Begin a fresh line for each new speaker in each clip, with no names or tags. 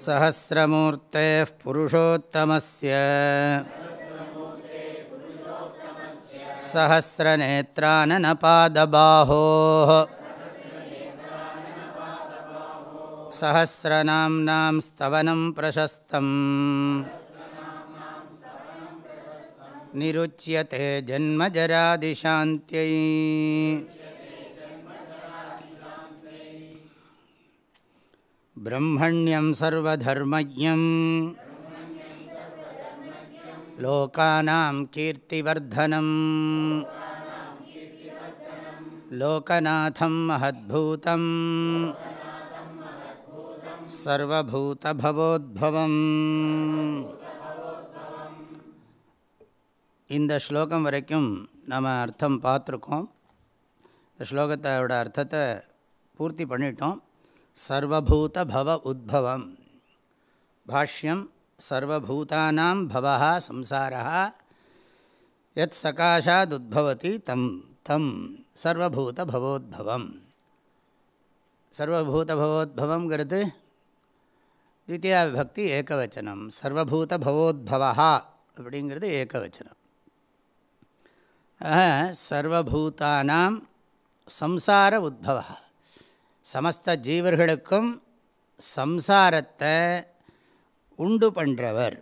सहस्रमूर्तेः पुरुषोत्तमस्य। सहस्रनेत्राननपादबाहोः। सहस्रनाम्नां स्तवनं प्रशस्तम्। निरुच्यते जन्मजरादिशान्त्यै ब्रह्मण्यं सर्वधर्मज्ञं लोकानां कीर्तिवर्धनम् लोकनाथं महद्भूतं சர்வபூதபவோத்பவம் இந்த ஸ்லோகம் வரைக்கும் நம்ம அர்த்தம் பார்த்துருக்கோம் இந்த ஸ்லோகத்தோட அர்த்தத்தை பூர்த்தி பண்ணிட்டோம் சர்வபூத பவ உத்பவம். பாஷ்யம் சர்வபூதானாம் பவா சம்சாரா எத் சகாஷாத் உத்பவதி தம் தம் சர்வபூத பவோத்பவம் சர்வபூத பவோத்பவங்கிறது தித்தியா விபக்தி ஏகவச்சனம். சர்வபூத பவோத்பவா அப்படிங்கிறது ஏகவச்சனம். சர்வபூதானாம் சம்சார உத்பவா சமஸ்த ஜீவர்களுக்கும் சம்சாரத்தை உண்டு பண்ணுறவர்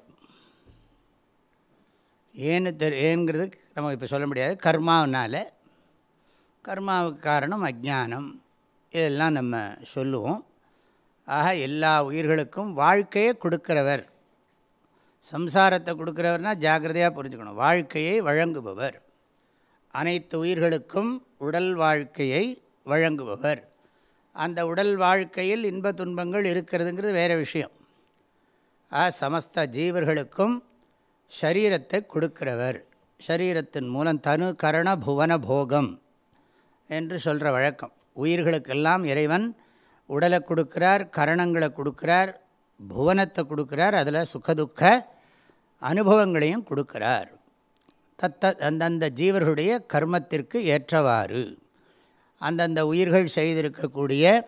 ஏன்னு தெரி ஏங்கிறது நமக்கு இப்போ சொல்ல முடியாது. கர்மாவனால். கர்மாவுக்கு காரணம் அஜானம் இதெல்லாம் நம்ம சொல்லுவோம். ஆக எல்லா உயிர்களுக்கும் வாழ்க்கையை கொடுக்கிறவர். சம்சாரத்தை கொடுக்குறவர்னா ஜாக்கிரதையாக புரிஞ்சுக்கணும். வாழ்க்கையை வழங்குபவர். அனைத்து உயிர்களுக்கும் உடல் வாழ்க்கையை வழங்குபவர். அந்த உடல் வாழ்க்கையில் இன்ப துன்பங்கள் இருக்கிறதுங்கிறது வேறு விஷயம். ஆ சமஸ்த ஜீவர்களுக்கும் ஷரீரத்தை கொடுக்கிறவர். ஷரீரத்தின் மூலம் தனு கரண புவன போகம் என்று சொல்கிற வழக்கம். உயிர்களுக்கெல்லாம் இறைவன் உடலை கொடுக்கிறார் கரணங்களை கொடுக்குறார் புவனத்தை கொடுக்குறார் அதில் சுகதுக்க அனுபவங்களையும் கொடுக்கிறார். தத்த அந்தந்த ஜீவர்களுடைய கர்மத்திற்கு ஏற்றவாறு. அந்தந்த உயிர்கள் செய்திருக்கக்கூடிய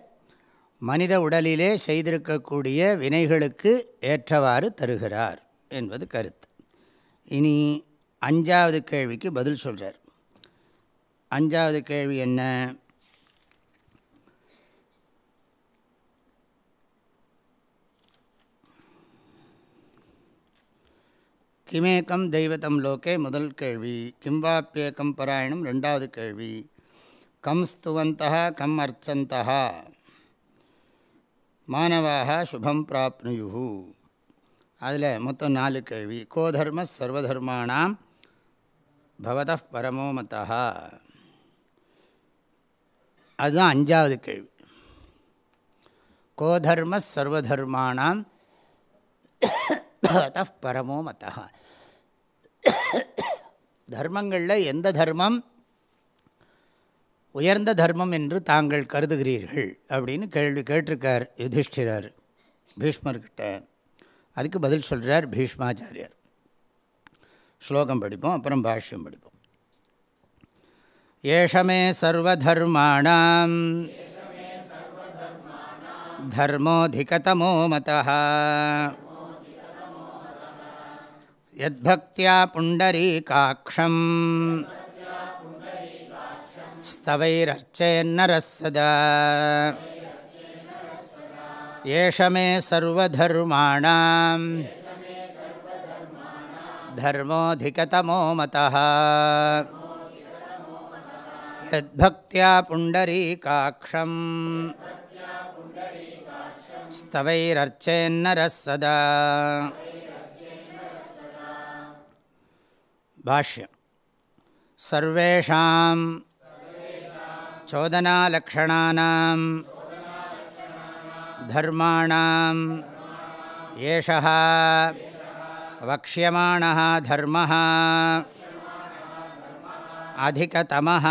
மனித உடலிலே செய்திருக்கக்கூடிய வினைகளுக்கு ஏற்றவாறு தருகிறார் என்பது கருத்து. இனி அஞ்சாவது கேள்விக்கு பதில் சொல்கிறார் அஞ்சாவது கேள்வி என்ன? கிமேக்கம் தெய்வத்தம் லோகே முதல் கேள்வி. கிம்பாப்பியக்கம் பராயணம் ரெண்டாவது கேள்வி. கம் ஸ்துவந்தா கம் அர்ச்சந்தா மாணவாக சுபம் பிராப்னுயு அதில் மொத்தம் நாலு கேள்வி கோதர்ம சர்வதர்மாணாம் பவத பரமோ மதா அதுதான் அஞ்சாவது கேள்வி கோதர்ம சர்வதர்மாணாம் பவத பரமோ மதா தர்மங்களில் எந்த தர்மம் உயர்ந்த தர்மம் என்று தாங்கள் கருதுகிறீர்கள் அப்படின்னு கேள்வி கேட்டிருக்கார் யுதிஷ்டிரர் பீஷ்மர்கிட்ட அதுக்கு பதில் சொல்கிறார் பீஷ்மாச்சாரியார் ஸ்லோகம் படிப்போம் அப்புறம் பாஷ்யம் படிப்போம் ஏஷமே சர்வதர்மாணாம் धर्मोऽधिकतमो मतः यद्भक्त्या पुण्डरीकाक्षं स्तवैरर्चेन्नरः सदा एष मे सर्वधर्माणां धर्मोऽधिकतमो मतः। यद्भक्त्या पुण्डरीकाक्षम्। स्तवैरर्चेन्नरः सदा भाष्यं सर्वेषां चोदनालक्षणानां धर्माणाम् एषः वक्ष्यमाणः धर्मः अधिकतमः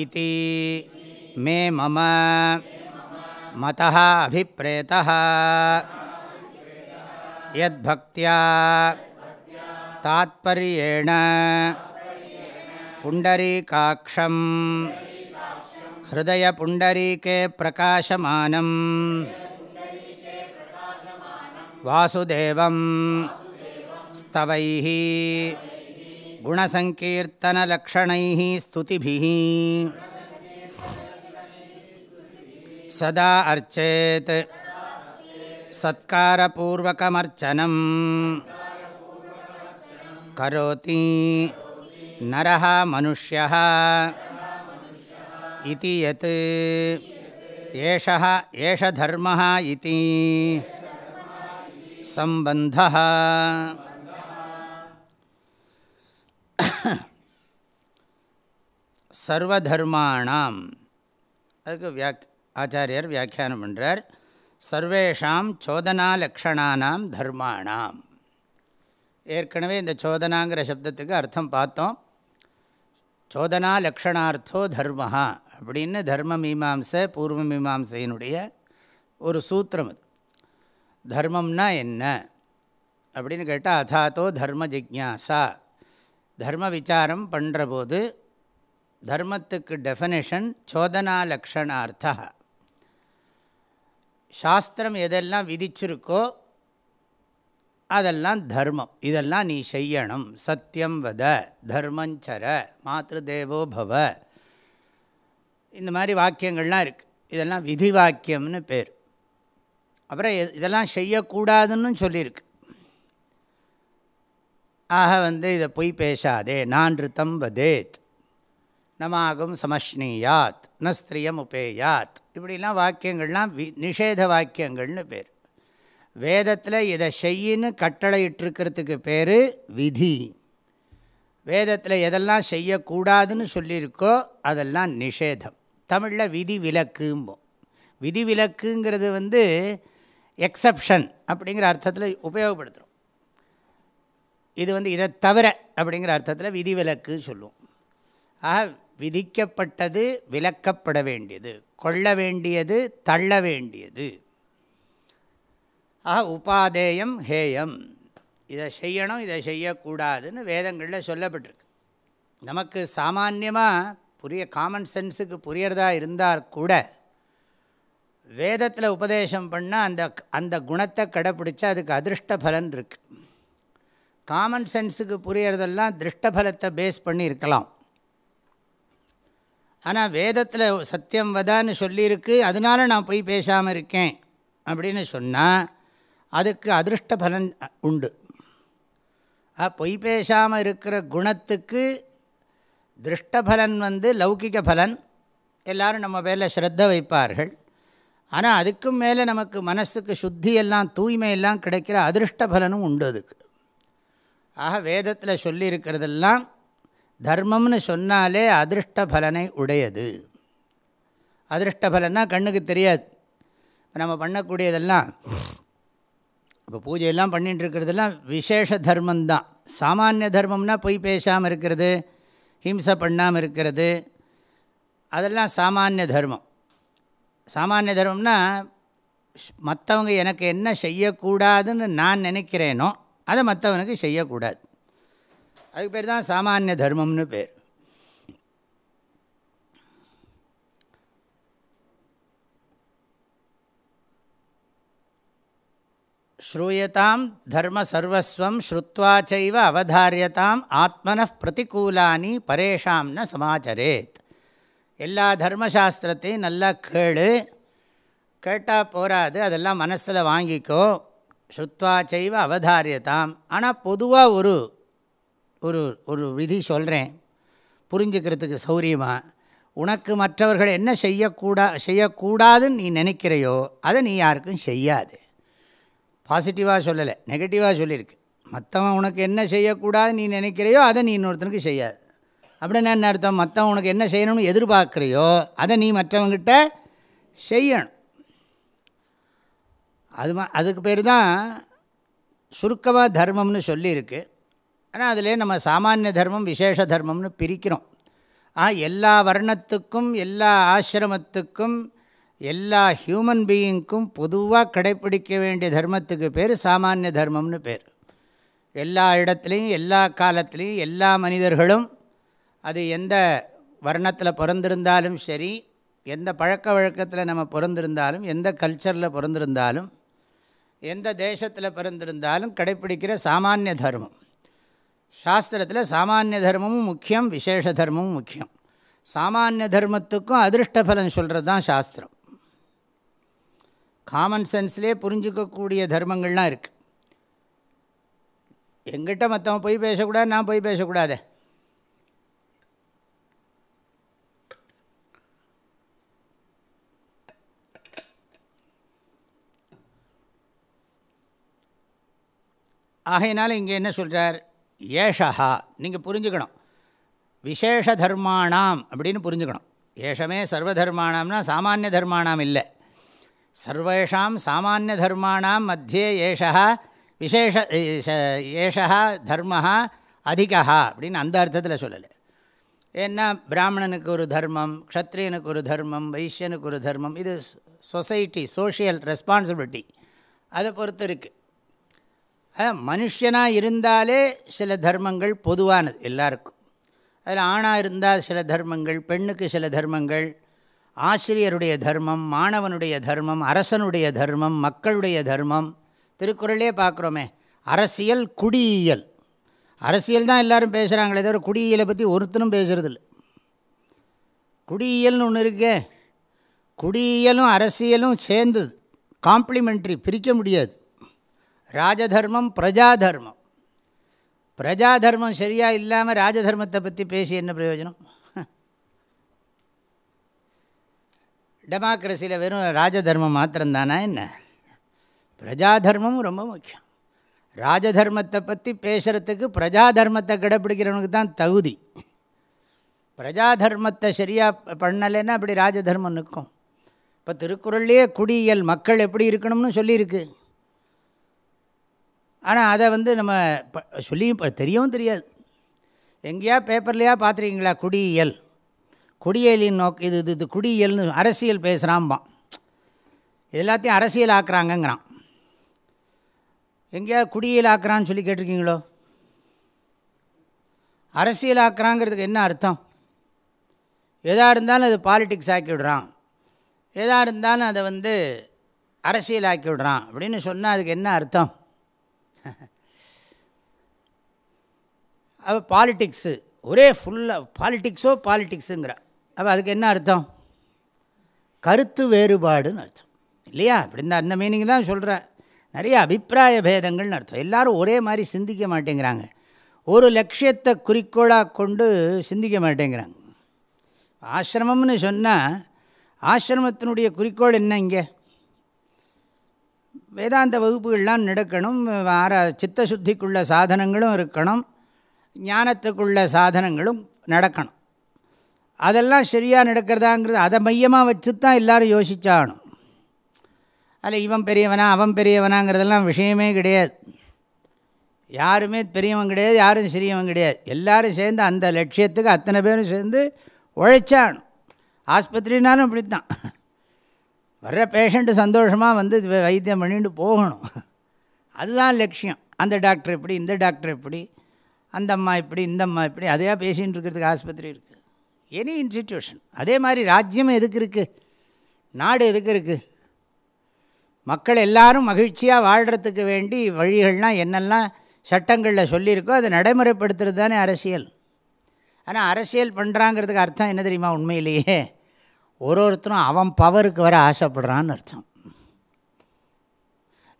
इति मे मम मतः अभिप्रेतः यद्भक्त्या तात्पर्येण पुण्डरीकाक्षं हृदयपुण्डरीके प्रकाशमानं वासुदेवं स्तवैः गुणसङ्कीर्तनलक्षणैः स्तुतिभिः सदा अर्चेत् सत्कारपूर्वकमर्चनं करोति நரஹ மனுஷ்யா இது யத் ஏஷா ஏஷ தர்ம இது சம்பந்த சர்வதர்மாணாம் அதுக்கு வியாக் ஆச்சாரியர் வியாக்கியானம் பண்ணுறார் சர்வேஷாம் சோதனாலக்ஷணானாம் தர்மாணாம் ஏற்கனவே இந்த சோதனாங்கிற சப்தத்துக்கு அர்த்தம் பார்த்தோம். சோதனா லக்ஷணார்த்தோ தர்மஹா அப்படின்னு தர்ம மீமாம்சை பூர்வ மீமாம்சையினுடைய ஒரு சூத்திரம் அது. தர்மம்னா என்ன அப்படின்னு கேட்டால் அதாத்தோ தர்ம ஜிக்யாசா. தர்ம விசாரம் பண்ணுற போது தர்மத்துக்கு டெஃபனேஷன் சோதனா லக்ஷணார்த்தா சாஸ்திரம் எதெல்லாம் விதிச்சிருக்கோ அதெல்லாம் தர்மம். இதெல்லாம் நீ செய்யணும். சத்தியம் வத தர்மஞ்சர மாத்ரு தேவோ பவ. இந்த மாதிரி வாக்கியங்கள்லாம் இருக்குது இதெல்லாம் விதி வாக்கியம்னு பேர். அப்புறம் இதெல்லாம் செய்யக்கூடாதுன்னு சொல்லியிருக்கு. ஆக வந்து இதை பொய் பேசாதே. நான் ரித்தம் வதேத். நமாகும் சமஷ்னியாத் நஸ்திரியம் உபேயாத். இப்படிலாம் வாக்கியங்கள்லாம் வி நிஷேத வாக்கியங்கள்னு பேர். வேதத்தில் இதை செய்யின்னு கட்டளையிட்டிருக்கிறதுக்கு பேர் விதி. வேதத்தில் எதெல்லாம் செய்யக்கூடாதுன்னு சொல்லியிருக்கோ அதெல்லாம் நிஷேதம். தமிழில் விதி விலக்கும்போம் விதி விலக்குங்கிறது வந்து எக்ஸப்ஷன் அப்படிங்கிற அர்த்தத்தில் உபயோகப்படுத்துகிறோம் இது வந்து இதை தவிர அப்படிங்கிற அர்த்தத்தில் விதி விலக்கு சொல்லுவோம். ஆக விதிக்கப்பட்டது விலக்கப்பட வேண்டியது கொள்ள வேண்டியது தள்ள வேண்டியது. ஆக உபாதேயம் ஹேயம். இதை செய்யணும் இதை செய்யக்கூடாதுன்னு வேதங்களில் சொல்லப்பட்டிருக்கு. நமக்கு சாமான்யமாக புரிய காமன் சென்ஸுக்கு புரியறதா இருந்தால் கூட வேதத்தில் உபதேசம் பண்ணால் அந்த அந்த குணத்தை கடைப்பிடிச்சா அதுக்கு அதிருஷ்ட பலன் இருக்குது காமன் சென்ஸுக்கு புரியறதெல்லாம் திருஷ்டபலத்தை பேஸ் பண்ணி இருக்கலாம் ஆனால் வேதத்தில் சத்தியம் வதான்னு சொல்லியிருக்கு அதனால நான் போய் பேசாமல் இருக்கேன் அப்படின்னு சொன்னால் அதுக்கு அதிருஷ்ட பலன் உண்டு பொய் பேசாமல் இருக்கிற குணத்துக்கு திருஷ்டபலன் வந்து லௌகிக பலன். எல்லோரும் நம்ம பேரில் ஸ்ரத்த வைப்பார்கள். ஆனால் அதுக்கும் மேலே நமக்கு மனசுக்கு சுத்தி எல்லாம் தூய்மை எல்லாம் கிடைக்கிற அதிருஷ்ட பலனும் உண்டு அதுக்கு. ஆக வேதத்தில் சொல்லியிருக்கிறதெல்லாம் தர்மம்னு சொன்னாலே அதிருஷ்ட பலனை உடையது. அதிருஷ்ட பலன்னா கண்ணுக்கு தெரியாது. நம்ம பண்ணக்கூடியதெல்லாம் இப்போ பூஜையெல்லாம் பண்ணிகிட்டு இருக்கிறதெல்லாம் விசேஷ தர்மந்தான் சாமானிய தர்மம்னா பொய் பேசாமல் இருக்கிறது ஹிம்சை பண்ணாமல் இருக்கிறது அதெல்லாம் சாமானிய தர்மம். சாமானிய தர்மம்னா மற்றவங்க எனக்கு என்ன செய்யக்கூடாதுன்னு நான் நினைக்கிறேனோ அதை மற்றவனுக்கு செய்யக்கூடாது. அதுக்கு பேர் தான் சாமானிய தர்மம்னு பேர். ஸ்ரூயதாம் தர்ம சர்வஸ்வம் ஸ்ருத்வா செய்வ அவதாரியதாம் ஆத்மன பிரதிகூலானி பரேஷாம் ந சமாச்சரேத். எல்லா தர்மசாஸ்திரத்தையும் நல்லா கேளு. கேட்டால் போராது அதெல்லாம் மனசில் வாங்கிக்கோ. ஸ்ருத்வா செய்வ அவதாரியதாம். ஆனால் பொதுவாக ஒரு ஒரு ஒரு விதி சொல்கிறேன் புரிஞ்சுக்கிறதுக்கு சௌரியமாக உனக்கு மற்றவர்கள் என்ன செய்யக்கூடா செய்யக்கூடாதுன்னு நீ நினைக்கிறையோ அதை நீ யாருக்கும் செய்யாது. பாசிட்டிவாக சொல்லலை நெகட்டிவாக சொல்லியிருக்கு. மற்றவன் உனக்கு என்ன செய்யக்கூடாது நீ நினைக்கிறையோ அதை நீ இன்னொருத்தனுக்கு செய்யாது. அப்படின்னு என்ன அர்த்தம்? மற்றவன் உனக்கு என்ன செய்யணும்னு எதிர்பார்க்குறியோ அதை நீ மற்றவங்கிட்ட செய்யணும். அது அதுக்கு பேர் தான் சுருக்கமாக தர்மம்னு சொல்லியிருக்கு. ஆனால் அதிலே நம்ம சாமானிய தர்மம் விசேஷ தர்மம்னு பிரிக்கிறோம். ஆ எல்லா வர்ணத்துக்கும் எல்லா ஆசிரமத்துக்கும் எல்லா ஹியூமன் பீயிங்க்கும் பொதுவாக கடைப்பிடிக்க வேண்டிய தர்மத்துக்கு பேர் சாமானிய தர்மம்னு பேர். எல்லா இடத்துலையும் எல்லா காலத்துலேயும் எல்லா மனிதர்களும் அது எந்த வர்ணத்தில் பிறந்திருந்தாலும் சரி எந்த பழக்க வழக்கத்தில் நம்ம பிறந்திருந்தாலும் எந்த கல்ச்சரில் பிறந்திருந்தாலும் எந்த தேசத்தில் பிறந்திருந்தாலும் கடைப்பிடிக்கிற சாமானிய தர்மம். சாஸ்திரத்தில் சாமானிய தர்மமும் முக்கியம் விசேஷ தர்மமும் முக்கியம். சாமானிய தர்மத்துக்கும் அதிருஷ்ட பலன் சொல்கிறது தான் சாஸ்திரம். காமன் சென்ஸ்லேயே புரிஞ்சிக்கக்கூடிய தர்மங்கள்லாம் இருக்குது எங்கிட்ட மற்றவன் பொய் பேசக்கூடாது நான் போய் பேசக்கூடாதே. ஆகையினால இங்கே என்ன சொல்கிறார் ஏஷா நீங்கள் புரிஞ்சுக்கணும். விசேஷ தர்மானாம் அப்படின்னு புரிஞ்சுக்கணும். ஏஷமே சர்வ தர்மானாம்னா சாமானிய தர்மாணாம் இல்லை. சர்வேஷாம் சாமானிய தர்மாணாம் மத்தியே ஏஷா விசேஷ ஏஷா தர்மா அதிகா அப்படின்னு அந்த அர்த்தத்தில் சொல்லலை. ஏன்னா பிராமணனுக்கு ஒரு தர்மம் க்ஷத்ரியனுக்கு ஒரு தர்மம் வைஷ்யனுக்கு ஒரு தர்மம் இது சொசைட்டி சோஷியல் ரெஸ்பான்சிபிலிட்டி அதை பொறுத்து இருக்குது மனுஷனாக இருந்தாலே சில தர்மங்கள் பொதுவானது எல்லாருக்கும். அதில் ஆணாக இருந்தால் சில தர்மங்கள் பெண்ணுக்கு சில தர்மங்கள் ஆசிரியருடைய தர்மம் மாணவனுடைய தர்மம் அரசனுடைய தர்மம் மக்களுடைய தர்மம். திருக்குறளே பார்க்குறோமே. அரசியல் குடியியல். அரசியல் தான் எல்லோரும் பேசுகிறாங்களே தவிர குடியியலை பற்றி ஒருத்தரும் பேசுகிறதில்ல குடியியல்னு ஒன்று இருக்கே. குடியியலும் அரசியலும் சேர்ந்தது. காம்ப்ளிமெண்ட்ரி பிரிக்க முடியாது. ராஜதர்மம் பிரஜாதர்மம். பிரஜாதர்மம் சரியாக இல்லாமல் ராஜதர்மத்தை பற்றி பேசி என்ன பிரயோஜனம்? டெமோக்ரஸியில் வெறும் ராஜதர்மம் மாத்திரம்தானா என்ன? பிரஜா தர்மமும் ரொம்ப முக்கியம். ராஜதர்மத்தை பற்றி பேசுகிறதுக்கு பிரஜா தர்மத்தை கடைப்பிடிக்கிறவனுக்கு தான் தகுதி. பிரஜா தர்மத்தை சரியாக பண்ணலைன்னா அப்படி ராஜதர்மம் நிற்கும். இப்போ திருக்குறள்லேயே குடியியல் மக்கள் எப்படி இருக்கணும்னு சொல்லியிருக்கு. ஆனால் அதை வந்து நம்ம சொல்லியும் தெரியவும் தெரியாது. எங்கேயா பேப்பர்லையா பார்த்துருக்கீங்களா குடியியல்? குடியலின் நோக்கு இது இது இது குடியியல்னு அரசியல் பேசுகிறான்பான் எல்லாத்தையும் அரசியல் ஆக்குறாங்கங்கிறான் எங்கேயாவது குடியியல் ஆக்குறான்னு சொல்லி கேட்டிருக்கீங்களோ? அரசியல் ஆக்குறாங்கிறதுக்கு என்ன அர்த்தம்? எதாக இருந்தாலும் அது பாலிட்டிக்ஸ் ஆக்கி விடுறான். எதாக இருந்தாலும் அதை வந்து அரசியல் ஆக்கி விடுறான் அப்படின்னு சொன்னால் அதுக்கு என்ன அர்த்தம்? அவள் பாலிட்டிக்ஸு ஒரே ஃபுல்லாக பாலிட்டிக்ஸோ பாலிட்டிக்ஸுங்கிற அப்போ அதுக்கு என்ன அர்த்தம்? கருத்து வேறுபாடுன்னு அர்த்தம். இல்லையா? அப்படி இந்த அந்த மீனிங் தான் சொல்கிறேன் நிறைய அபிப்பிராய பேதங்கள்னு அர்த்தம். எல்லோரும் ஒரே மாதிரி சிந்திக்க மாட்டேங்கிறாங்க. ஒரு லட்சியத்தை குறிக்கோளாக கொண்டு சிந்திக்க மாட்டேங்கிறாங்க. ஆசிரமம்னு சொன்னால் ஆசிரமத்தினுடைய குறிக்கோள் என்ன இங்கே? வேதாந்த வகுப்புகள்லாம் நடக்கணும். ஆர சித்த சுத்திக்குள்ள சாதனங்களும் இருக்கணும். ஞானத்துக்குள்ள சாதனங்களும் நடக்கணும். அதெல்லாம் சரியாக நடக்கிறதாங்கிறது அதை மையமாக வச்சு தான் எல்லோரும் யோசித்தானும் அதில் இவன் பெரியவனா அவன் பெரியவனாங்கிறதெல்லாம் விஷயமே கிடையாது. யாருமே பெரியவன் கிடையாது யாரும் சிறியவன் கிடையாது. எல்லோரும் சேர்ந்து அந்த லட்சியத்துக்கு அத்தனை பேரும் சேர்ந்து உழைச்சாகணும். ஆஸ்பத்திரினாலும் இப்படி தான் வர்ற பேஷண்ட்டு சந்தோஷமாக வந்து வைத்தியம் பண்ணிட்டு போகணும். அதுதான் லட்சியம். அந்த டாக்டர் எப்படி இந்த டாக்டர் எப்படி அந்த அம்மா இப்படி இந்த அம்மா இப்படி அதையாக பேசின்னு இருக்கிறதுக்கு ஆஸ்பத்திரி இருக்குது எனி இன்ஸ்டிடியூஷன் அதே மாதிரி ராஜ்யம் எதுக்கு இருக்குது நாடு எதுக்கு இருக்குது மக்கள் எல்லாரும் மகிழ்ச்சியாக வாழ்கிறதுக்கு வேண்டி வழிகள்லாம் என்னெல்லாம் சட்டங்களில் சொல்லியிருக்கோ அதை நடைமுறைப்படுத்துறது தானே அரசியல். ஆனால் அரசியல் பண்ணுறாங்கிறதுக்கு அர்த்தம் என்ன தெரியுமா உண்மையிலேயே? ஒரு ஒருத்தரும் அவன் பவருக்கு வர ஆசைப்படுறான்னு அர்த்தம்.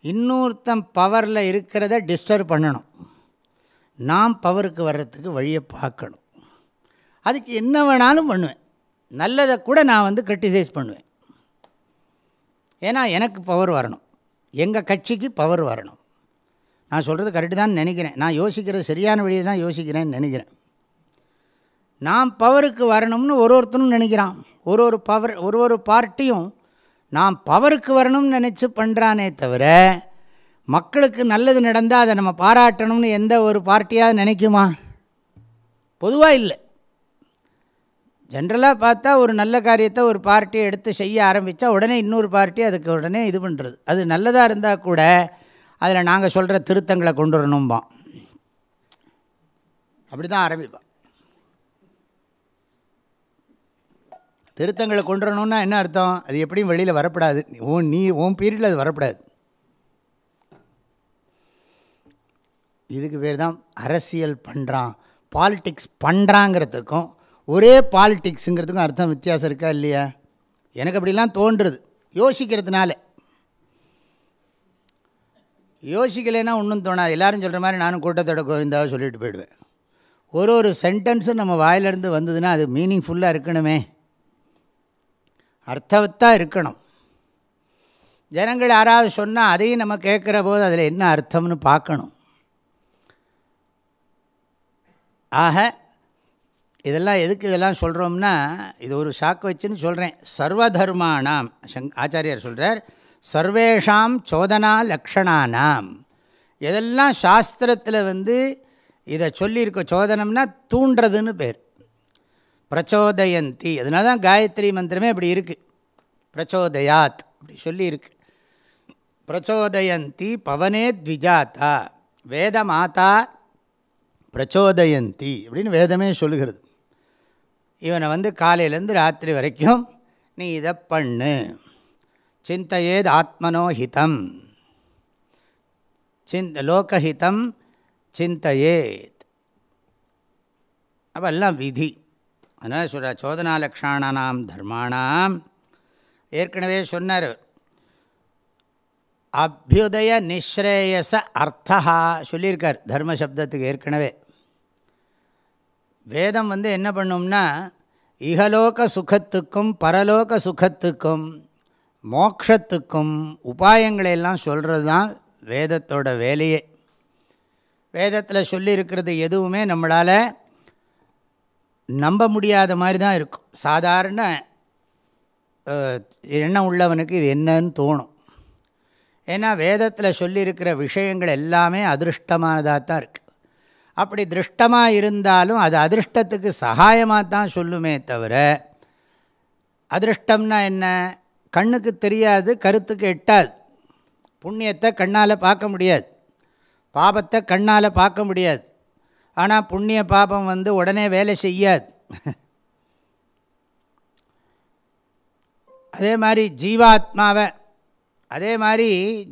இன்னொருத்தன் பவரில் இருக்கிறத டிஸ்டர்ப் பண்ணணும். நாம் பவருக்கு வர்றதுக்கு வழியை பார்க்கணும். அதுக்கு என்ன வேணாலும் பண்ணுவேன். நல்லதை கூட நான் வந்து கிரிட்டிசைஸ் பண்ணுவேன். ஏன்னா எனக்கு பவர் வரணும். எங்கள் கட்சிக்கு பவர் வரணும். நான் சொல்கிறது கரெக்டு தான் நினைக்கிறேன். நான் யோசிக்கிறது சரியான வழியை தான் யோசிக்கிறேன்னு நினைக்கிறேன். நான் பவருக்கு வரணும்னு ஒரு ஒருத்தனும் நினைக்கிறான். ஒரு ஒரு பவர் ஒரு ஒரு பார்ட்டியும் நான் பவருக்கு வரணும்னு நினச்சி பண்ணுறானே தவிர மக்களுக்கு நல்லது நடந்தால் அதை நம்ம பாராட்டணும்னு எந்த ஒரு பார்ட்டியாக நினைக்குமா? பொதுவாக இல்லை. ஜென்ரலாக பார்த்தா ஒரு நல்ல காரியத்தை ஒரு பார்ட்டி எடுத்து செய்ய ஆரம்பித்தா உடனே இன்னொரு பார்ட்டி அதுக்கு உடனே இது பண்ணுறது அது நல்லதாக இருந்தால் கூட அதில் நாங்கள் சொல்கிற திருத்தங்களை கொண்டு வரணும்பான். அப்படி தான் ஆரம்பிப்பான் திருத்தங்களை கொண்டு வரணும்னா என்ன அர்த்தம்? அது எப்படியும் வெளியில் வரப்படாது. ஓன் நீ ஓன் பீரியடில் அது வரப்படாது. இதுக்கு பேர் தான் அரசியல் பண்ணுறான் பாலிட்டிக்ஸ் பண்ணுறாங்கிறதுக்கும் ஒரே பாலிட்டிக்ஸுங்கிறதுக்கும் அர்த்தம் வித்தியாசம் இருக்கா இல்லையா? எனக்கு அப்படிலாம் தோன்றுறது. யோசிக்கிறதுனால. யோசிக்கலைன்னா ஒன்றும் தோணாது எல்லோரும் சொல்கிற மாதிரி நானும் கூட்டத்தோட கோவிந்தாவை சொல்லிட்டு போயிடுவேன். ஒரு ஒரு சென்டென்ஸும் நம்ம வாயிலிருந்து வந்ததுன்னா அது மீனிங்ஃபுல்லாக இருக்கணுமே. அர்த்தவத்தாக இருக்கணும். ஜனங்கள் யாராவது சொன்னால் அதையும் நம்ம கேட்குற போது அதில் என்ன அர்த்தம்னு பார்க்கணும். ஆக இதெல்லாம் எதுக்கு இதெல்லாம் சொல்கிறோம்னா இது ஒரு சாக்கு வச்சுன்னு சொல்கிறேன் சர்வதர்மானாம் சங் ஆச்சாரியார் சொல்கிறார் சர்வேஷாம் சோதனா லக்ஷணானாம். எதெல்லாம் சாஸ்திரத்தில் வந்து இதை சொல்லியிருக்க சோதனம்னா தூண்டுறதுன்னு பேர். பிரச்சோதயந்தி. அதனால தான் காயத்ரி மந்திரமே இப்படி இருக்குது பிரச்சோதயாத் அப்படி சொல்லியிருக்கு. பிரச்சோதயந்தி பவனே த்விஜாத்தா. வேத மாதா பிரச்சோதயந்தி அப்படின்னு வேதமே சொல்லுகிறது. இவனை வந்து காலையிலேருந்து ராத்திரி வரைக்கும் நீ இதை பண்ணு. சிந்தையேது ஆத்மனோஹிதம் சிந்த லோகஹிதம் சிந்தையேத். அப்பெல்லாம் விதி. அதனால் சொல்கிற சோதனாலக்ஷானாம் தர்மானாம் ஏற்கனவே சொன்னார் அபியுதய நிஸ்ரேயச அர்த்தா சொல்லியிருக்கார் தர்மசப்தத்துக்கு ஏற்கனவே. வேதம் வந்து என்ன பண்ணும்னா இகலோக சுகத்துக்கும் பரலோக சுகத்துக்கும் மோக்ஷத்துக்கும் உபாயங்களையெல்லாம் சொல்கிறது தான் வேதத்தோட வேலையே. வேதத்தில் சொல்லியிருக்கிறது எதுவுமே நம்மளால் நம்ப முடியாத மாதிரி தான் இருக்கும். சாதாரண எண்ணம் உள்ளவனுக்கு இது என்னன்னு தோணும். ஏன்னா வேதத்தில் சொல்லியிருக்கிற விஷயங்கள் எல்லாமே அதிருஷ்டமானதாக தான் இருக்குது அப்படி திருஷ்டமாக இருந்தாலும் அது அதிருஷ்டத்துக்கு சகாயமாக தான் சொல்லுமே தவிர அதிருஷ்டம்னா என்ன? கண்ணுக்கு தெரியாது கருத்துக்கு எட்டாது. புண்ணியத்தை கண்ணால் பார்க்க முடியாது. பாபத்தை கண்ணால் பார்க்க முடியாது. ஆனால் புண்ணிய பாபம் வந்து உடனே வேலை செய்யாது. அதே மாதிரி ஜீவாத்மாவை அதே மாதிரி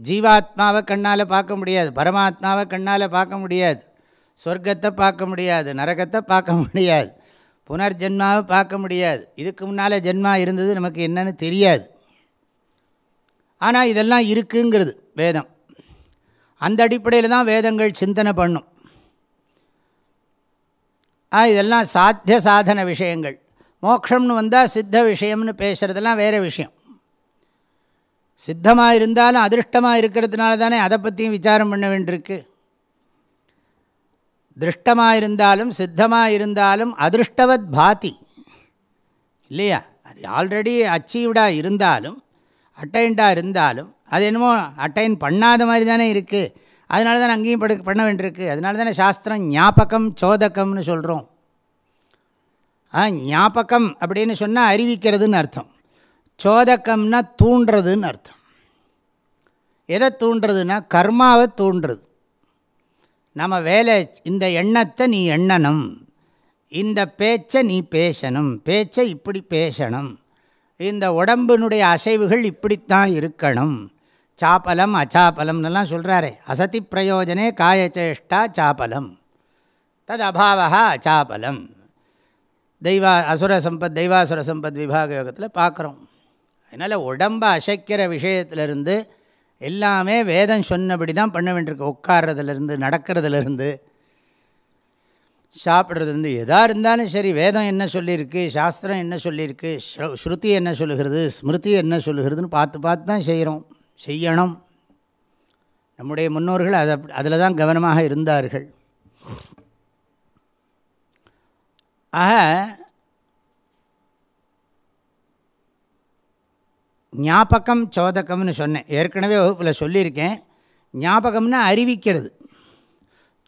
ஜீவாத்மாவை கண்ணால் பார்க்க முடியாது. பரமாத்மாவை கண்ணால் பார்க்க முடியாது. சொர்க்கத்தை பார்க்க முடியாது நரகத்தை பார்க்க முடியாது புனர்ஜென்மாவை பார்க்க முடியாது. இதுக்கு முன்னால் ஜென்மா இருந்தது நமக்கு என்னன்னு தெரியாது. ஆனால் இதெல்லாம் இருக்குங்கிறது வேதம். அந்த அடிப்படையில் தான் வேதங்கள் சிந்தனை பண்ணும். இதெல்லாம் சாத்திய சாதன விஷயங்கள். மோக்ஷம்னு வந்தால் சித்த விஷயம்னு பேசுகிறதெல்லாம் வேறு விஷயம். சித்தமாக இருந்தாலும் அதிருஷ்டமாக இருக்கிறதுனால தானே அதை பற்றியும் விசாரம் பண்ண வேண்டியிருக்கு. திருஷ்டமாக இருந்தாலும் சித்தமாக இருந்தாலும் அதிருஷ்டவத் பாதி. இல்லையா? அது ஆல்ரெடி அச்சீவ்டாக இருந்தாலும் அட்டைன்டாக இருந்தாலும் அது என்னமோ அட்டைன் பண்ணாத மாதிரி தானே இருக்குது அதனால தானே அங்கேயும் படு பண்ண வேண்டியிருக்கு. அதனால தானே சாஸ்திரம் ஞாபகம் சோதகம்னு சொல்கிறோம் ஆ ஞாபகம் அப்படின்னு சொன்னால் அறிவிக்கிறதுன்னு அர்த்தம். சோதக்கம்னா தூண்டுறதுன்னு அர்த்தம். எதை தூண்டுறதுன்னா கர்மாவை தூண்டுறது. நம்ம வேலை இந்த எண்ணத்தை நீ எண்ணணும். இந்த பேச்சை நீ பேசணும். பேச்சை இப்படி பேசணும். இந்த உடம்பினுடைய அசைவுகள் இப்படித்தான் இருக்கணும். சாப்பலம் அச்சாப்பலம்னுலாம் சொல்கிறாரே அசதி பிரயோஜனே காயச்சேஷ்டா சாப்பலம் தது அபாவா அச்சாபலம் தெய்வா அசுர சம்பத் தெய்வாசுர சம்பத் விபாக யோகத்தில் பார்க்குறோம் அதனால் உடம்பை அசைக்கிற விஷயத்திலிருந்து எல்லாமே வேதம் சொன்னபடி தான் பண்ண வேண்டியிருக்கு. உட்கார்றதுலேருந்து நடக்கிறதுலேருந்து சாப்பிட்றதுலேருந்து எதாக இருந்தாலும் சரி வேதம் என்ன சொல்லியிருக்கு சாஸ்திரம் என்ன சொல்லியிருக்கு ஸ்ருதி என்ன சொல்லுகிறது ஸ்மிருதி என்ன சொல்லுகிறதுன்னு பார்த்து பார்த்து தான் செய்கிறோம். செய்யணும். நம்முடைய முன்னோர்கள் அதை அதில் தான் கவனமாக இருந்தார்கள். ஆக ஞாபகம் சோதகம்னு சொன்னேன். ஏற்கனவே வகுப்பில் சொல்லியிருக்கேன். ஞாபகம்னா அறிவிக்கிறது.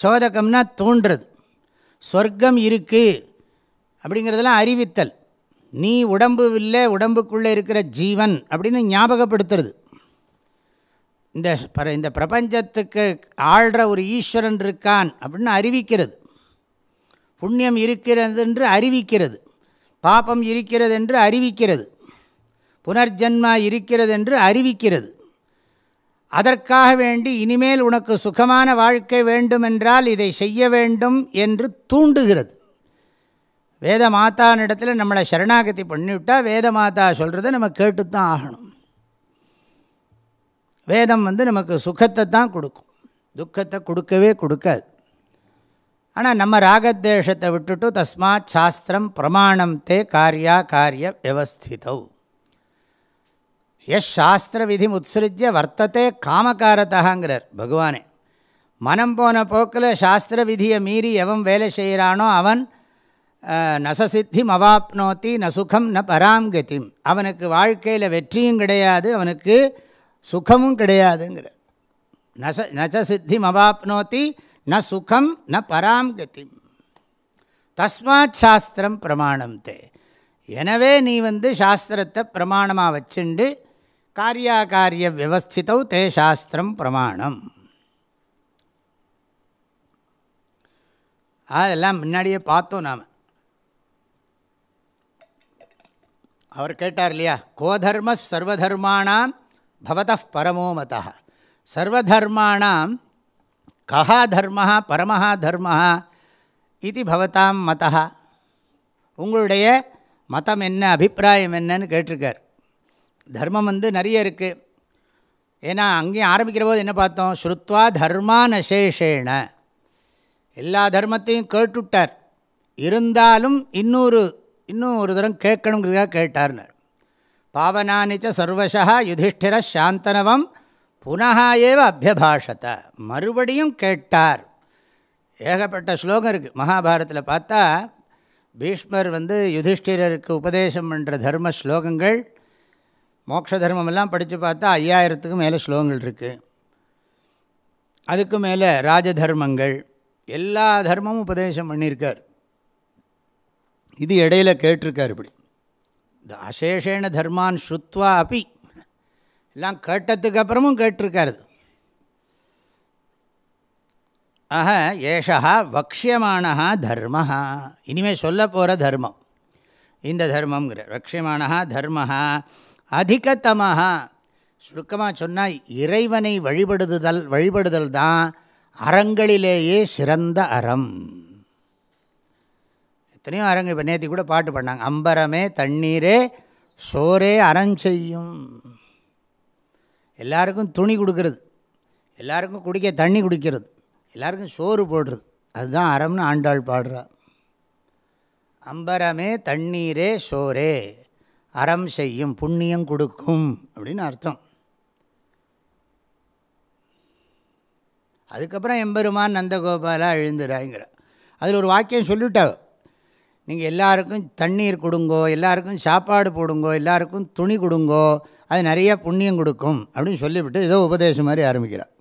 சோதகம்னா தோன்றுறது சொர்க்கம் இருக்குது அப்படிங்கிறதெல்லாம் அறிவித்தல். நீ உடம்பு இல்லை உடம்புக்குள்ளே இருக்கிற ஜீவன் அப்படின்னு ஞாபகப்படுத்துறது. இந்த பர இந்த பிரபஞ்சத்துக்கு ஆள்ற ஒரு ஈஸ்வரன் இருக்கான் அப்படின்னு அறிவிக்கிறது. புண்ணியம் இருக்கிறது என்று அறிவிக்கிறது. பாபம் இருக்கிறது என்று அறிவிக்கிறது. புனர்ஜென்மா இருக்கிறது என்று அறிவிக்கிறது. அதற்காக வேண்டி இனிமேல் உனக்கு சுகமான வாழ்க்கை வேண்டுமென்றால் இதை செய்ய வேண்டும் என்று தூண்டுகிறது. வேத மாதானிடத்தில் நம்மளை சரணாகதி பண்ணிவிட்டால் வேத மாதா சொல்கிறத நம்ம கேட்டுத்தான் ஆகணும். வேதம் வந்து நமக்கு சுகத்தை தான் கொடுக்கும். துக்கத்தை கொடுக்கவே கொடுக்காது. ஆனால் நம்ம ராகத்வேஷத்தை விட்டுட்டு தஸ்மாத் சாஸ்திரம் பிரமாணம் தே காரியா காரிய வியவஸ்திதௌ எஸ் சாஸ்திர விதி உத்சிருஜ்ய வர்த்தத்தை காமகாரதாங்கிறார் பகவானே. மனம் போன போக்கில் சாஸ்திர விதியை மீறி எவன் வேலை செய்கிறானோ அவன் அஹ், நசசித்திம் அவாப்னோத்தி ந சுகம் ந பராம்கதிம். அவனுக்கு வாழ்க்கையில் வெற்றியும் கிடையாது அவனுக்கு சுகமும் கிடையாதுங்கிறார். நச நச்சசித்திம் அவாப்னோத்தி ந சுகம் ந பராம் கதிம் தஸ்மாத் சாஸ்திரம் பிரமாணம் தே எனவே நீ வந்து சாஸ்திரத்தை பிரமாணமாக வச்சுண்டு காரியாகாரிய வியவஸ்திதௌ தே சாஸ்திரம் பிரமாணம் அதெல்லாம் முன்னாடியே பார்த்தோம் நாம்। அவர் கேட்டார் இல்லையா? கோதர்ம சர்வதர்மாணாம் பவத பரமோமத சர்வதர்மாணாம் கஹா தர்மா பரமஹா தர்ம இது பவதாம் மதா। உங்களுடைய மதம் என்ன அபிப்பிராயம் என்னன்னு கேட்டிருக்கார்। தர்மம் வந்து நிறைய இருக்குது ஏன்னா அங்கேயும் ஆரம்பிக்கிற போது என்ன பார்த்தோம்? ஸ்ருத்வா தர்மானசேஷேன எல்லா தர்மத்தையும் கேட்டுட்டார். இருந்தாலும் இன்னொரு இன்னும் ஒரு தரம் கேட்கணுங்கிறதுக்காக கேட்டார்னர். பாவனானிச்ச சர்வசா யுதிஷ்டிர சாந்தனவம் புனகா ஏவ அபியபாஷத. மறுபடியும் கேட்டார். ஏகப்பட்ட ஸ்லோகம் இருக்குது மகாபாரத்தில் பார்த்தா பீஷ்மர் வந்து யுதிஷ்டிரருக்கு உபதேசம் பண்ணுற தர்ம ஸ்லோகங்கள் மோட்ச தர்மமெல்லாம் படித்து பார்த்தா ஐயாயிரத்துக்கு மேலே ஸ்லோகங்கள் இருக்குது அதுக்கு மேலே ராஜதர்மங்கள் எல்லா தர்மமும் உபதேசம் பண்ணியிருக்கார். இது இடையில கேட்டிருக்கார் இப்படி. இந்த அசேஷேன தர்மான் ஸ்ருத்வா அப்பி எல்லாம் கேட்டதுக்கு அப்புறமும் கேட்டிருக்காரு ஆக ஏஷா வக்ஷியமான தர்ம இனிமேல் சொல்ல போகிற தர்மம். இந்த தர்மங்கிற வக்ஷியமான தர்ம அதிகத்தமாக சுருக்கமாக சொன்னால் இறைவனை வழிபடுதல் வழிபடுதல் தான் அறங்களிலேயே சிறந்த அறம். எத்தனையோ அறங்கள் இப்போ நேற்று கூட பாட்டு பண்ணாங்க அம்பரமே தண்ணீரே சோரே அறம் செய்யும். எல்லாருக்கும் துணி கொடுக்கறது. எல்லாருக்கும் குடிக்க தண்ணி குடிக்கிறது. எல்லாருக்கும் சோறு போடுறது. அதுதான் அறம்னு ஆண்டாள் பாடுறா. அம்பரமே தண்ணீரே சோரே. அறம் செய்யும் புண்ணியம் கொடுக்கும் அப்படின்னு அர்த்தம். அதுக்கப்புறம் எம்பெருமான் நந்தகோபாலா எழுந்துறாங்கிற அதில் ஒரு வாக்கியம் சொல்லிவிட்டா நீங்கள் எல்லாருக்கும் தண்ணீர் கொடுங்கோ எல்லாருக்கும் சாப்பாடு போடுங்கோ எல்லாருக்கும் துணி கொடுங்கோ அது நிறைய புண்ணியம் கொடுக்கும் அப்படின்னு சொல்லிவிட்டு ஏதோ உபதேசம் மாதிரி ஆரம்பிக்கிறார்.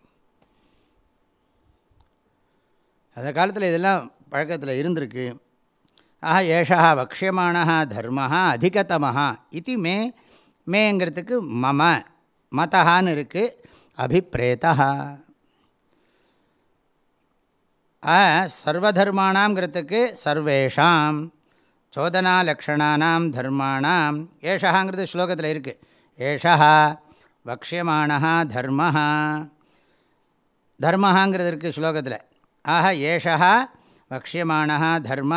அந்த காலத்தில் இதெல்லாம் பழக்கத்தில் இருந்திருக்கு. ஆஹா ஏஷா வக்ஷியமானா தர்ம அதிகதம இது மே மேங்கிறதுக்கு மம மதஹான்னு இருக்குது அபிப்ரேதா சர்வதர்மானாம்ங்கிறதுக்கு சர்வேஷாம் சோதனா லக்ஷணானாம் தர்மாணாம் ஏஷாங்கிறது ஸ்லோகத்தில் இருக்குது ஏஷா வக்ஷியமானா தர்ம தர்மஹாங்கிறது இருக்குது ஸ்லோகத்தில். ஆஹ ஏஷா வக்ஷியமான தர்ம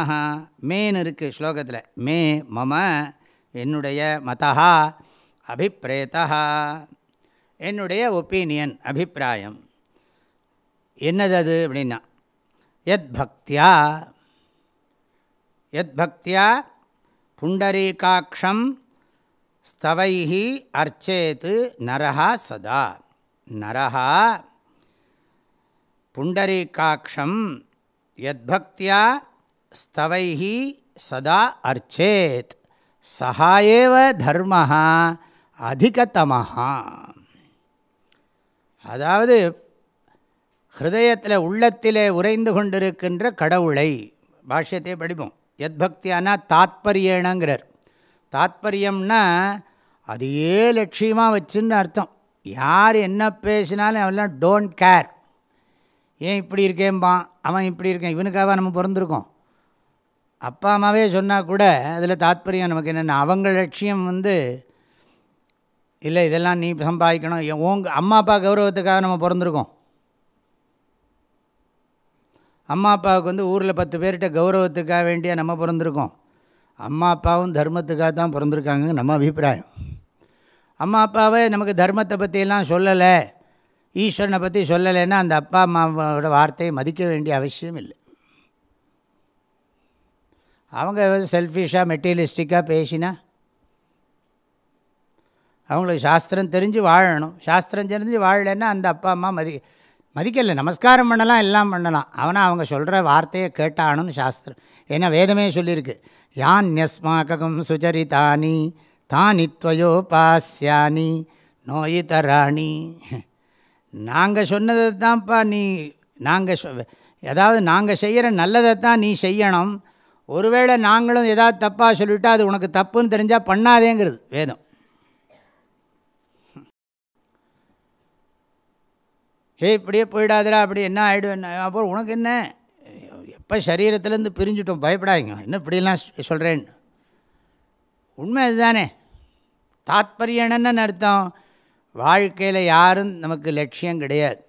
மேன்னு இருக்குது ஸ்லோகத்தில். மே மம என்னுடைய மதா அபிப்ரேதா என்னுடைய ஒப்பீனியன் அபிப்பிராயம். என்னது அது அப்படின்னா எத் பக்தியா எத் பக்தியா புண்டரீகாட்சம் ஸ்தவைஹி அர்ச்சேத் நரஹா சதா. நரஹா புண்டரீகாட்சம் யத்பக்தியா ஸ்தவை சதா அர்ச்சேத் சகாயேவ ஏவ தர்ம அதிகத்தமஹா அதாவது ஹிருதயத்தில் உள்ளத்திலே உறைந்து கொண்டிருக்கின்ற கடவுளை பாஷ்யத்தை படிப்போம். எத் பக்தியானா தாத்பரியேனங்கிறார் தாத்பரியம்னா அதையே லட்சியமாக வச்சுன்னு அர்த்தம். யார் என்ன பேசினாலும் அவெல்லாம் டோன்ட் கேர் ஏன் இப்படி இருக்கேன்பான் அவன் இப்படி இருக்கேன். இவனுக்காக நம்ம பிறந்திருக்கோம்? அப்பா அம்மாவே சொன்னால் கூட அதில் தாத்பரியம் நமக்கு என்னென்ன அவங்க லட்சியம் வந்து இல்லை இதெல்லாம் நீ சம்பாதிக்கணும். உங்க அம்மா அப்பா கௌரவத்துக்காக நம்ம பிறந்திருக்கோம். அம்மா அப்பாவுக்கு வந்து ஊரில் பத்து பேர்கிட்ட கௌரவத்துக்காக வேண்டிய நம்ம பிறந்திருக்கோம். அம்மா அப்பாவும் தர்மத்துக்காக தான் பிறந்திருக்காங்க நம்ம அபிப்பிராயம். அம்மா அப்பாவே நமக்கு தர்மத்தை பற்றியெல்லாம் சொல்லலை. ஈஸ்வரனை பற்றி சொல்லலைன்னா அந்த அப்பா அம்மாவோட வார்த்தையை மதிக்க வேண்டிய அவசியம் இல்லை. அவங்க செல்ஃபிஷாக மெட்டீரியலிஸ்டிக்காக பேசினா அவங்களுக்கு சாஸ்திரம் தெரிஞ்சு வாழணும். சாஸ்திரம் தெரிஞ்சு வாழலைன்னா அந்த அப்பா அம்மா மதி மதிக்கலை. நமஸ்காரம் பண்ணலாம் எல்லாம் பண்ணலாம். அவனை அவங்க சொல்கிற வார்த்தையை கேட்டானுன்னு சாஸ்திரம். ஏன்னா வேதமே சொல்லியிருக்கு. யான் யஸ்மாக்கம் சுச்சரித்தானி தானி துவயோபாஸ்யானி நோயிதராணி. நாங்கள் சொன்னதை தான்ப்பா நீ நாங்கள் சொ அதாவது நாங்கள் செய்கிற நல்லதை தான் நீ செய்யணும். ஒருவேளை நாங்களும் ஏதாவது தப்பாக சொல்லிவிட்டால் அது உனக்கு தப்புன்னு தெரிஞ்சால் பண்ணாதேங்கிறது வேதம். ஹே இப்படியே போயிடாதரா அப்படி என்ன ஆகிடும் என்ன அப்புறம் உனக்கு என்ன? எப்போ சரீரத்துலேருந்து பிரிஞ்சுட்டோம் பயப்படாதீங்க. என்ன இப்படிலாம் சொல்கிறேன்னு உண்மை அதுதானே. தாத்பரியன்னு அர்த்தம். வாழ்க்கையில் யாரும் நமக்கு லட்சியம் கிடையாது.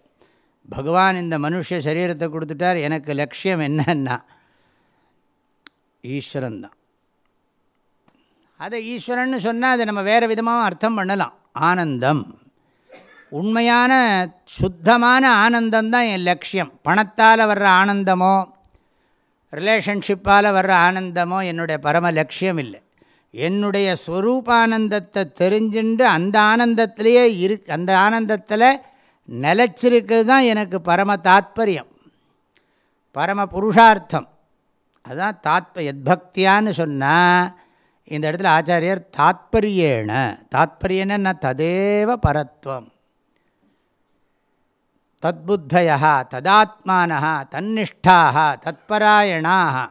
பகவான் இந்த மனுஷ சரீரத்தை கொடுத்துட்டார் எனக்கு லட்சியம் என்னன்னா ஈஸ்வரன் தான். அதை ஈஸ்வரன் சொன்னால் அதை நம்ம வேறு விதமாகவும் அர்த்தம் பண்ணலாம். ஆனந்தம். உண்மையான சுத்தமான ஆனந்தந்தான் என் லட்சியம். பணத்தால் வர்ற ஆனந்தமோ ரிலேஷன்ஷிப்பால் வர்ற ஆனந்தமோ என்னுடைய பரம லட்சியம் இல்லை. என்னுடைய ஸ்வரூபானந்தத்தை தெரிஞ்சுண்டு அந்த ஆனந்தத்திலேயே இரு அந்த ஆனந்தத்தில் நிலச்சிருக்கிறது தான் எனக்கு பரம தாத்பரியம். பரம புருஷார்த்தம். அதுதான் தாத்ப எத்பக்தியான்னு சொன்னால் இந்த இடத்துல ஆச்சாரியர் தாத்பரியேன. தாத்பரியன ததேவ பரத்வம். தத்புத்தயா ததாத்மானா தன்னிஷ்டாக தத்பராயணாக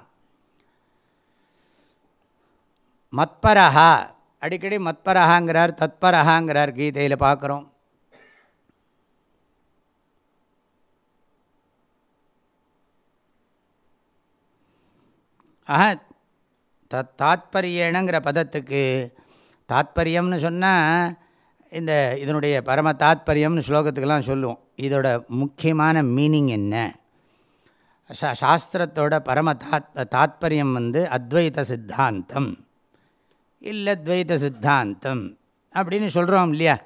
மத்பரஹா. அடிக்கடி மத்பரஹாங்கிறார் தத்பரஹாங்கிறார் கீதையில் பார்க்குறோம் ஆஹா தத் தாத்பரியணுங்கிற பதத்துக்கு தாத்பரியம்னு சொன்னால் இந்த இதனுடைய பரம தாத்பரியம்னு ஸ்லோகத்துக்கெல்லாம் சொல்லுவோம். இதோட முக்கியமான மீனிங் என்ன? சா சாஸ்திரத்தோட பரம தாத் தாத்பரியம் வந்து அத்வைத சித்தாந்தம். இல்லை துவைத சித்தாந்தம் அப்படின்னு சொல்கிறோம் இல்லையா?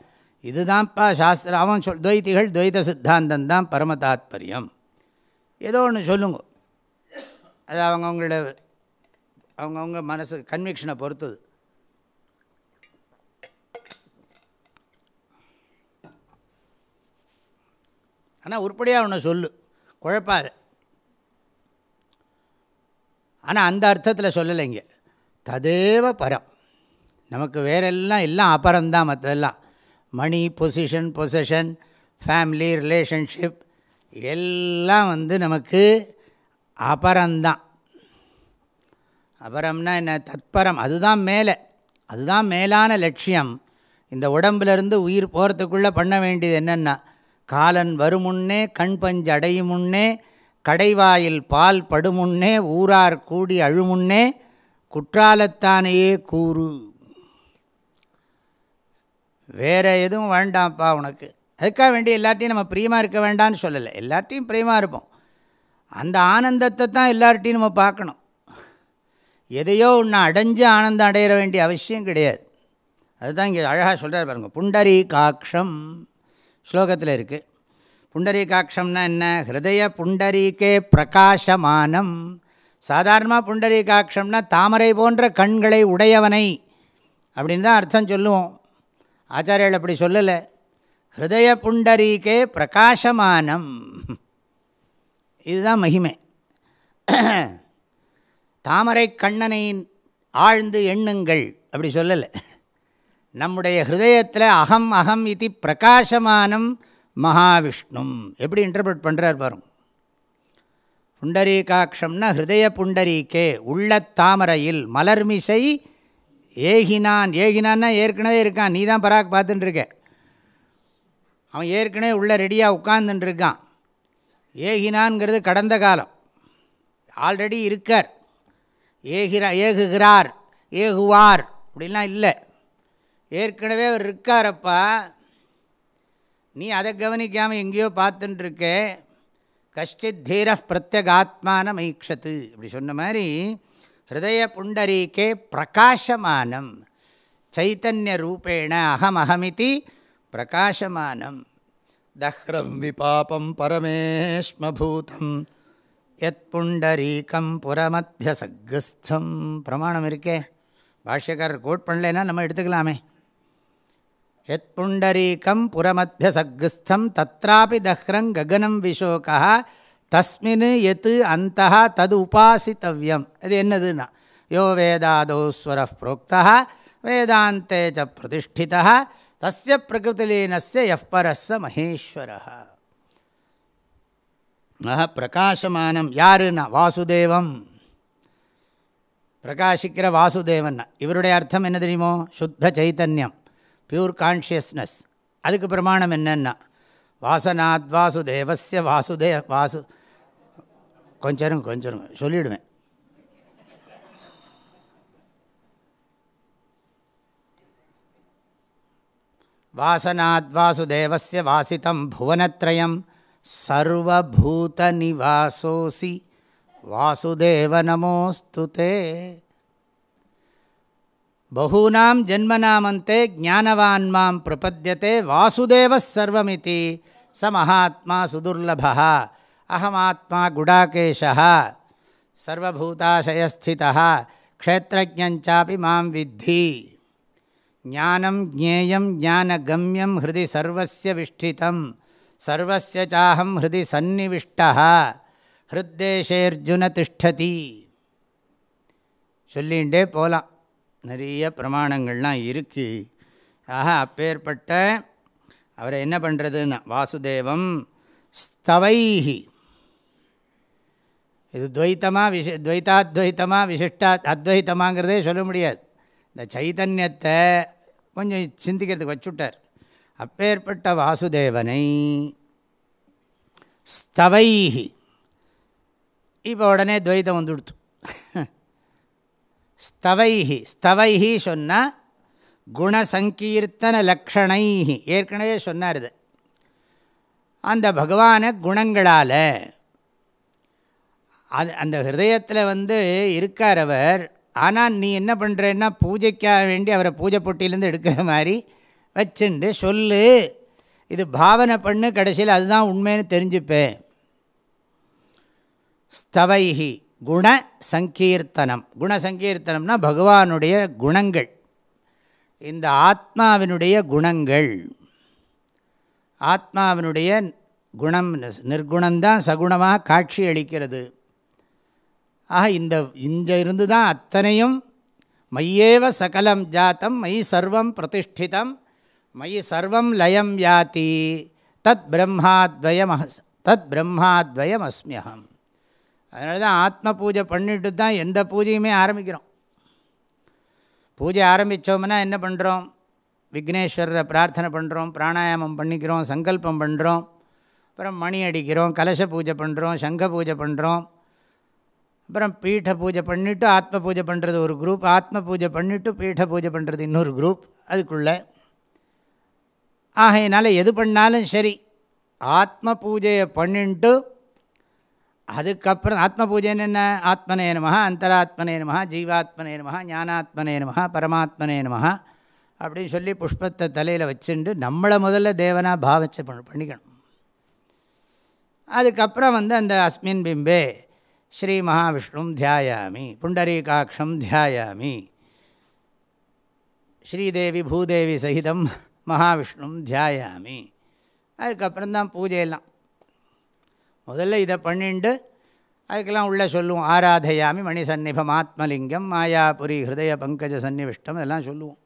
இதுதான்ப்பா சாஸ்திரம் அவன் சொல் துவைத்திகள் துவைத சித்தாந்தம் தான் பரம தாத்பரியம். ஏதோ ஒன்று சொல்லுங்க. அது அவங்கவுங்களோட அவங்கவுங்க மனசு கன்விக்ஷனை பொறுத்தது. ஆனால் உருப்படியாக ஒன்று சொல்லு. குழப்பாத. ஆனால் அந்த அர்த்தத்தில் சொல்லலைங்க. ததேவ பரம். நமக்கு வேறெல்லாம் எல்லாம் அப்புறம்தான் மற்றெல்லாம் money position possession family relationship எல்லாம் வந்து நமக்கு அபரம்தான் அபரம்னா என்ன? தத்பரம் அதுதான் மேலே. அதுதான் மேலான லட்சியம். இந்த உடம்புலேருந்து உயிர் போகிறதுக்குள்ளே பண்ண வேண்டியது என்னென்னா காலன் வருமுன்னே கண் பஞ்சு அடையும் முன்னே கடைவாயில் பால் படுமுன்னே ஊரார் கூடி அழுமுன்னே குற்றாலத்தானையே கூறு. வேறு எதுவும் வேண்டாம்ப்பா உனக்கு. அதுக்காக வேண்டி எல்லார்ட்டையும் நம்ம பிரியமாக இருக்க வேண்டாம்னு சொல்லலை. எல்லார்ட்டையும் பிரியமாக இருப்போம். அந்த ஆனந்தத்தை தான் எல்லார்ட்டையும் நம்ம பார்க்கணும். எதையோ ஒன்று அடைஞ்சு ஆனந்தம் அடையிற வேண்டிய அவசியம் கிடையாது. அதுதான் இங்கே அழகாக சொல்கிறார் பாருங்கள் புண்டரி காட்சம் ஸ்லோகத்தில் இருக்குது புண்டரி காட்சம்னா என்ன? ஹிருதய புண்டரீக்கே பிரகாசமானம். சாதாரணமாக புண்டரி காட்சம்னா தாமரை போன்ற கண்களை உடையவனை அப்படின்னு தான் அர்த்தம் சொல்லுவோம். ஆச்சாரியர்கள் அப்படி சொல்லலை. ஹிருதய புண்டரீக்கே பிரகாசமானம். இதுதான் மகிமை. தாமரை கண்ணனை ஆழ்ந்து எண்ணுங்கள். அப்படி சொல்லலை. நம்முடைய ஹிருதயத்தில் அகம் அகம் இது பிரகாசமானம் மகாவிஷ்ணும். எப்படி இன்டர்பிரட் பண்ணுறார் பாருங்க. புண்டரீகாட்சம்னா ஹிருதய புண்டரீக்கே உள்ள தாமரையில் மலர்மிசை ஏகினான் ஏகினான்னா ஏற்கனவே இருக்கான். நீ தான் பராக் பார்த்துட்டுருக்க அவன் ஏற்கனவே உள்ளே ரெடியாக உட்கார்ந்துட்டுருக்கான் ஏகினான்ங்கிறது கடந்த காலம். ஆல்ரெடி இருக்கார். ஏகிறா ஏகுகிறார் ஏகுவார் அப்படின்லாம் இல்லை. ஏற்கனவே அவர் இருக்காரப்பா. நீ அதை கவனிக்காமல் எங்கேயோ பார்த்துட்டுருக்க கஷ்டித் தீர பிரத்யகாத்மான மைக்ஷத்து இப்படி சொன்ன மாதிரி ஹிருதய புண்டரீக்கே பிரகாசமானம் சைத்தன்ய ரூபேண அகமஹமிதி பிரகாசமானம் தஹ்ரம் விபாபம் பரமேஷ்மபூதம் எத் புண்டரீகம் புறமத்திய சக்கஸ்தம் பிரமாணம் இருக்கே। பாஷ்யக்காரர் கோட் பண்ணலைன்னா நம்ம எடுத்துக்கலாமே। எத் புண்டரீகம் புறமத்திய சக்கஸ்தம் தத்ராபி தஹ்ரங் ககனம் விஷோகா தஸ்மின் எத்து அந்த தது உபாசித்தவியம். அது என்னதுன்னா யோ வேதாதோஸ்வர புரோக்தா வேதாந்தே ச பிரதிஷ்டிதா தஸ்ய பிரகிருதிலீனஸ்ய எஃப்பரஸ்ஸ மகேஸ்வர ஆஹா பிரகாசமானம் யாருன்னா வாசுதேவம். பிரகாசிக்கிற வாசுதேவன் இவருடைய அர்த்தம் என்ன தெரியுமோ? சுத்த சைத்தன்யம் பியூர் கான்ஷியஸ்னஸ் அதுக்கு பிரமாணம் என்னென்னா வாசனாத் வாசுதேவஸ்ய வாசுதே வாசு கொஞ்சம் கொஞ்சம் சொல்லிவிடுவேன் வாசனாத் வாசுதேவஸ்ய வாசித்தம் புவனத்ரயம் சர்வூதநிவாசோசி வாசுதேவ நமோஸ்துதே பகூனாம் ஜென்மனாமந்தே ஜானவான் மாம் பிரபத்தியதே வாசுதேவ சர்வமிதி ச மகாத்மா சுதுர்லபா அகமாத்மா குடாகேஷா சர்வூதாசயஸ்திதா க்ஷேத்திரஜாப்பி மாம் வித்தி ஞானம் ஜேயம் ஞானகமியம் ஹிருதி சர்வசிய விஷ்டிதம் சர்வசிய சாஹம் ஹிருதி சந்நிவிஷ்டா ஹிருத்தேஷேர்ஜுன திஷ்டதி சொல்லிகிட்டே போகலாம் நிறைய பிரமாணங்கள்லாம் இருக்கு. ஆக அப்பேற்பட்ட அவரை என்ன பண்ணுறதுன்னா வாசுதேவம் ஸ்தவைஹி. இது துவைத்தமாக விஷ துவைத்தாத்வைத்தமாக விசிஷ்டா அத்வைத்தமாங்கிறதே சொல்ல முடியாது. இந்த சைத்தன்யத்தை கொஞ்சம் சிந்திக்கிறதுக்கு வச்சுட்டார். அப்பேற்பட்ட வாசுதேவனை ஸ்தவைஹி. இப்போ உடனே துவைத்தம் வந்துடுத்து. ஸ்தவைஹி ஸ்தவைஹி சொன்னால் குணசங்கீர்த்தன லக்ஷணைஹி. ஏற்கனவே சொன்னார் இது. அந்த பகவானை குணங்களால் அது அந்த ஹிருதயத்தில் வந்து இருக்கார் அவர். ஆனால் நீ என்ன பண்ணுறேன்னா பூஜைக்காக வேண்டி அவரை பூஜை பொட்டியிலேருந்து எடுக்கிற மாதிரி வச்சுண்டு சொல்லு. இது பாவனை பண்ணு கடைசியில் அதுதான் உண்மைன்னு தெரிஞ்சுப்பேன். ஸ்தவைஹி குண சங்கீர்த்தனம். குண சங்கீர்த்தனம்னா பகவானுடைய குணங்கள். இந்த ஆத்மாவினுடைய குணங்கள். ஆத்மாவினுடைய குணம் நிர்குணம்தான் சகுணமாக காட்சி அளிக்கிறது. ஆக இந்த இந்த இருந்து தான் அத்தனையும். மையேவ சகலம் ஜாத்தம் மயி சர்வம் பிரதிஷ்டிதம் மயி சர்வம் லயம் யாத்தி தத் பிரம்மாத்வயம் தத் பிரம்மாத்வயம் அஸ்மியகம் அதனால தான் ஆத்ம பூஜை பண்ணிட்டு தான் எந்த பூஜையுமே ஆரம்பிக்கிறோம். பூஜை ஆரம்பித்தோம்னா என்ன பண்ணுறோம் விக்னேஸ்வரரை பிரார்த்தனை பண்ணுறோம் பிராணாயாமம் பண்ணிக்கிறோம் சங்கல்பம் பண்ணுறோம் அப்புறம் மணி அடிக்கிறோம் கலச பூஜை பண்ணுறோம் சங்க பூஜை பண்ணுறோம் அப்புறம் பீட பூஜை பண்ணிவிட்டு ஆத்ம பூஜை பண்ணுறது ஒரு குரூப் ஆத்ம பூஜை பண்ணிவிட்டு பீட பூஜை பண்ணுறது இன்னொரு குரூப் அதுக்குள்ளே. ஆகையினால எது பண்ணாலும் சரி. ஆத்ம பூஜையை பண்ணிட்டு அதுக்கப்புறம் ஆத்ம பூஜைன்னு என்ன? ஆத்மனே நமஹ அந்தராத்மனே நமஹ ஜீவாத்மனே நமஹ ஞானாத்மனே நமக பரமாத்மனே நமஹ அப்படின்னு சொல்லி புஷ்பத்தை தலையில் வச்சுண்டு நம்மளை முதல்ல தேவனாக பாவச்சை பண்ணிக்கணும். அதுக்கப்புறம் வந்து அந்த அஸ்மின் பிம்பே ஸ்ரீ மகாவிஷ்ணும் தியாயாமி. புண்டரீகாட்சம் தியாயாமி ஸ்ரீதேவி பூதேவி சகிதம் மகாவிஷ்ணும் தியாயாமி. அதுக்கப்புறம் தான் பூஜையெல்லாம். முதல்ல இதை பண்ணிண்டு அதுக்கெல்லாம் உள்ளே சொல்லுவோம். ஆராதையாமி மணி சந்நிபம் ஆத்மலிங்கம் மாயாபுரி ஹிருதய பங்கஜ சந்நிவிஷ்டம் இதெல்லாம் சொல்லுவோம்.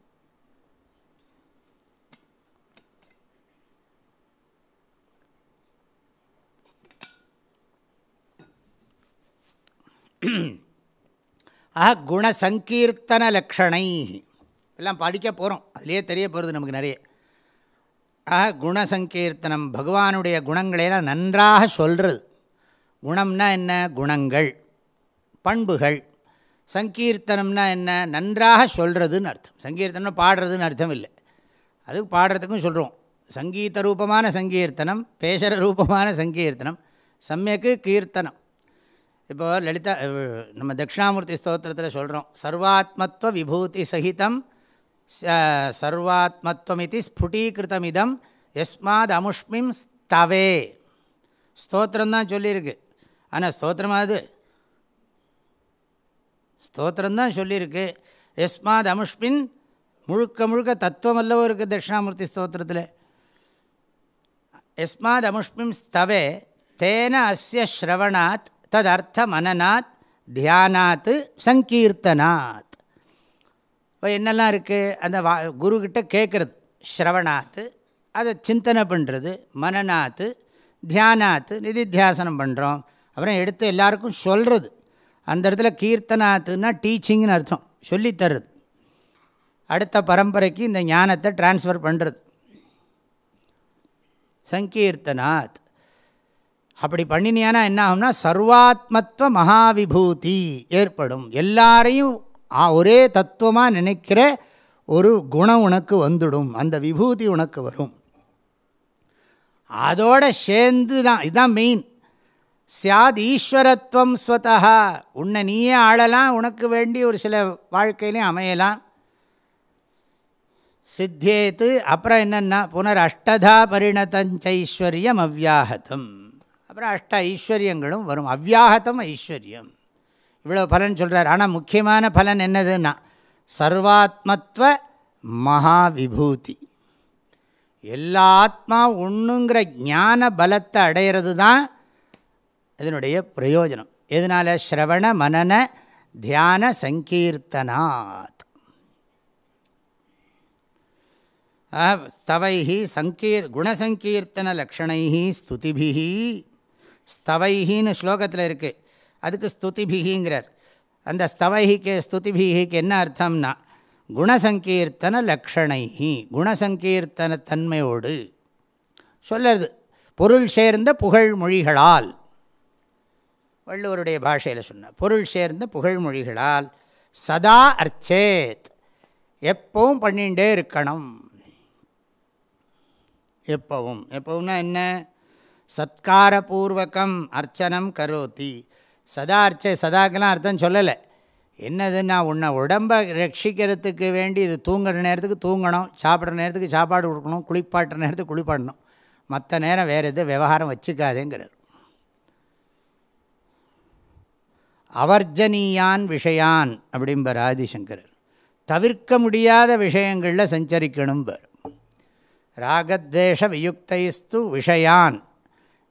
ஆஹா குணசங்கீர்த்தன லக்ஷணை எல்லாம் படிக்க போகிறோம் அதுலேயே தெரிய போகிறது நமக்கு நிறைய. ஆக குணசங்கீர்த்தனம் பகவானுடைய குணங்களையெல்லாம் நன்றாக சொல்கிறது குணம்னா என்ன? குணங்கள் பண்புகள். சங்கீர்த்தனம்னா என்ன? நன்றாக சொல்கிறதுன்னு அர்த்தம். சங்கீர்த்தனம்னா பாடுறதுன்னு அர்த்தம் இல்லை. அதுக்கு பாடுறதுக்கும் சொல்கிறோம் சங்கீத ரூபமான சங்கீர்த்தனம் பேசுகிற ரூபமான சங்கீர்த்தனம் சமயக்கு கீர்த்தனம். இப்போது லலிதா நம்ம தட்சிணாமூர்த்தி ஸ்தோத்திரத்தில் சொல்கிறோம் சர்வாத்மத்துவ விபூதி சகிதம் சர்வாத்மத்வமிதி ஸ்புட்டீகிருத்தமிதம் எஸ்மாத் அமுஷ்மிம் ஸ்தவே. ஸ்தோத்திரம்தான் சொல்லியிருக்கு. ஆனால் ஸ்தோத்திரமாவது ஸ்தோத்திரம்தான் சொல்லியிருக்கு. எஸ்மாத் அமுஷ்மின் முழுக்க முழுக்க தத்துவம் அல்லவோ இருக்குது தட்சிணாமூர்த்தி ஸ்தோத்திரத்தில். எஸ்மாத் அமுஷ்மிம் ஸ்தவே தேன அஸ்ய ஸ்ரவணாத் ததர்த்த மனநாத் தியானாத்து சங்கீர்த்தனாத். இப்போ என்னெல்லாம் இருக்குது அந்த வா குருக்கிட்ட கேட்குறது ஸ்ரவணாத்து அதை சிந்தனை பண்ணுறது மனநாத்து தியானாத்து நிதித்தியாசனம் பண்ணுறோம் அப்புறம் எடுத்து எல்லாருக்கும் சொல்கிறது அந்த இடத்துல கீர்த்தனாத்துன்னா டீச்சிங்னு அர்த்தம். சொல்லித்தர்றது. அடுத்த பரம்பரைக்கு இந்த ஞானத்தை டிரான்ஸ்ஃபர் பண்ணுறது சங்கீர்த்தனாத். அப்படி பண்ணினியானா என்ன ஆகும்னா சர்வாத்மத்துவ மகாவிபூதி ஏற்படும். எல்லாரையும் ஒரே தத்துவமாக நினைக்கிற ஒரு குணம் உனக்கு வந்துடும். அந்த விபூதி உனக்கு வரும். அதோட சேர்ந்து தான் இதுதான் மெயின் சியாத் ஈஸ்வரத்துவம் ஸ்வதா உன்னை நீயே ஆளலாம் உனக்கு வேண்டி ஒரு சில வாழ்க்கையிலையும் அமையலாம். சித்தேத்து அப்புறம் என்னென்னா புனர் அஷ்டதா பரிணதஞ்சைஸ்வர்யம் அவ்யாஹதம் அப்புறம் அஷ்ட ஐஸ்வர்யங்களும் வரும். அவ்வியாகத்தம் ஐஸ்வர்யம். இவ்வளோ பலன் சொல்கிறார் ஆனால் முக்கியமான பலன் என்னதுன்னா சர்வாத்மத்துவ மகாவிபூதி. எல்லா ஆத்மா ஒன்றுங்கிற ஞான பலத்தை அடையிறது தான் இதனுடைய பிரயோஜனம். எதனால்? ஸ்ரவண மனன தியான சங்கீர்த்தனாத். தவைஹி சங்கீர் குணசங்கீர்த்தன லக்ஷணை ஸ்துதிபிஹி. ஸ்தவைகின்னு ஸ்லோகத்தில் இருக்குது அதுக்கு ஸ்துதிபிகிங்கிறார் அந்த ஸ்தவைக்கு ஸ்துதிபிகிக்கு என்ன அர்த்தம்னா குணசங்கீர்த்தன லக்ஷணைஹி குணசங்கீர்த்தன தன்மையோடு சொல்லுறது. பொருள் சேர்ந்த புகழ் மொழிகளால் வள்ளுவருடைய பாஷையில் சொன்ன பொருள் சேர்ந்த புகழ் மொழிகளால் சதா அர்ச்சேத் எப்பவும் பண்ணிகிட்டே இருக்கணும். எப்பவும். எப்பவும்னா என்ன? சத்காரபூர்வகம் அர்ச்சனம் கரோத்தி சதா அர்ச்ச சதாக்கெல்லாம் அர்த்தம் சொல்லலை. என்னதுன்னா உன்னை உடம்பை ரட்சிக்கிறதுக்கு வேண்டி இது தூங்குற நேரத்துக்கு தூங்கணும் சாப்பிட்ற நேரத்துக்கு சாப்பாடு கொடுக்கணும் குளிப்பாட்டுற நேரத்துக்கு குளிப்பாடணும் மற்ற நேரம் வேறு எது விவகாரம் வச்சுக்காதேங்கிறார். அவர்ஜனீயான் விஷயான் அப்படிம்பார் ஆதிசங்கரர். தவிர்க்க முடியாத விஷயங்களில் சஞ்சரிக்கணும்பர். ராகத்வேஷ வியுக்தைஸ்து விஷயான்.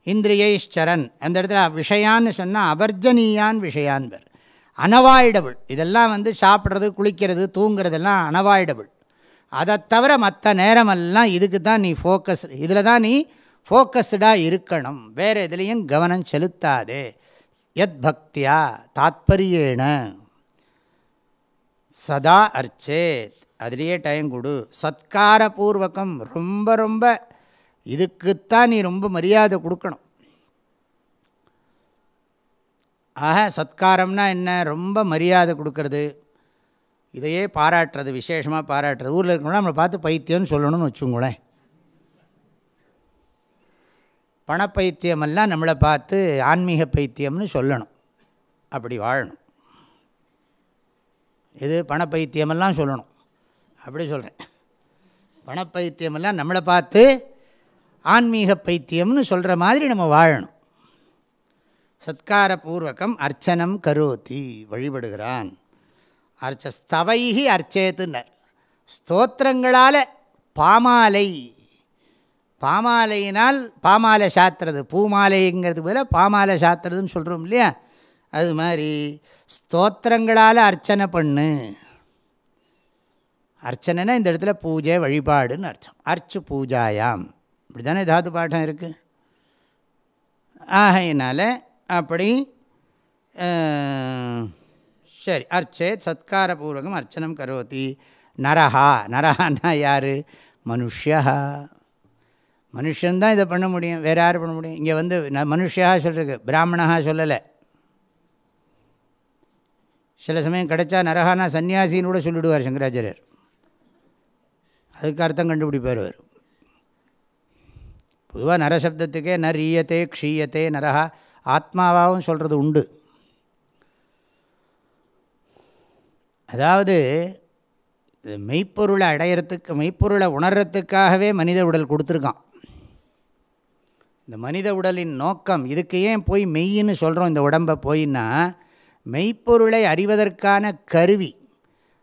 இந்திரியைச்சரன் அந்த இடத்துல விஷயான்னு சொன்னால் அவர்ஜனீயான் விஷயான்பர். அனவாய்டபுள் இதெல்லாம் வந்து சாப்பிட்றது குளிக்கிறது தூங்குறதெல்லாம் அனவாய்டபுள் அதை தவிர மற்ற நேரமெல்லாம் இதுக்கு தான் நீ ஃபோக்கஸ் இதில் தான் நீ ஃபோக்கஸ்டாக இருக்கணும். வேறு எதுலேயும் கவனம் செலுத்தாதே. எத் பக்தியா தாத்பரியேன. சதா அர்ச்சேத். அதுலேயே டைம் கொடு. சத்காரபூர்வகம். ரொம்ப ரொம்ப இதுக்குத்தான் நீ ரொம்ப மரியாதை கொடுக்கணும். ஆக சத்காரம்னா என்ன? ரொம்ப மரியாதை கொடுக்கறது. இதையே பாராட்டுறது விசேஷமாக பாராட்டுறது. ஊரில் இருக்கணும்னா நம்மளை பார்த்து பைத்தியம்னு சொல்லணும்னு வச்சுங்களேன் பணப்பைத்தியமெல்லாம் நம்மளை பார்த்து ஆன்மீக பைத்தியம்னு சொல்லணும். அப்படி வாழணும். இது பணப்பைத்தியமெல்லாம் சொல்லணும். அப்படி சொல்கிறேன் பணப்பைத்தியமெல்லாம் நம்மளை பார்த்து ஆன்மீக பைத்தியம்னு சொல்கிற மாதிரி நம்ம வாழணும். சத்காரபூர்வகம் அர்ச்சனம் கரோத்தி வழிபடுகிறான். அர்ச்ச ஸ்தவைகி அர்ச்சேத்துனர். ஸ்தோத்திரங்களால் பாமாலை. பாமாலையினால் பாமாலை சாத்துறது பூமாலைங்கிறது போல பாமாலை சாத்துறதுன்னு சொல்கிறோம் இல்லையா? அது மாதிரி ஸ்தோத்திரங்களால் அர்ச்சனை பண்ணு. அர்ச்சனைனா இந்த இடத்துல பூஜை வழிபாடுன்னு அர்த்தம். அர்ச்சு பூஜாயாம். இப்படி தானே தாது பாட்டம் இருக்குது ஆகையினால் அப்படி சரி அர்ச்சேத் சத்காரபூர்வகம் அர்ச்சனம் கரோதி. நரஹா நரஹான்னா யார்? மனுஷா மனுஷன்தான் இதை பண்ண முடியும் வேறு யார் பண்ண முடியும்? இங்கே வந்து நான் மனுஷா சொல்கிறது பிராமணா சொல்லலை. சில சமயம் கிடைச்சா நரஹானா சன்னியாசின்னு கூட சொல்லிவிடுவார் சங்கராச்சாரியர். அதுக்கு அர்த்தம் கண்டுபிடிப்பார் அவர். பொதுவாக நரசப்தத்துக்கே ந ரீயத்தே க்ஷீயத்தே நரஹா. ஆத்மாவாகவும் சொல்கிறது உண்டு. அதாவது மெய்ப்பொருளை அடையிறதுக்கு மெய்ப்பொருளை உணர்கிறதுக்காகவே மனித உடல் கொடுத்துருக்கான். இந்த மனித உடலின் நோக்கம் இதுக்கு ஏன் போய் மெய்ன்னு சொல்கிறோம் இந்த உடம்பை போயின்னா மெய்ப்பொருளை அறிவதற்கான கருவி.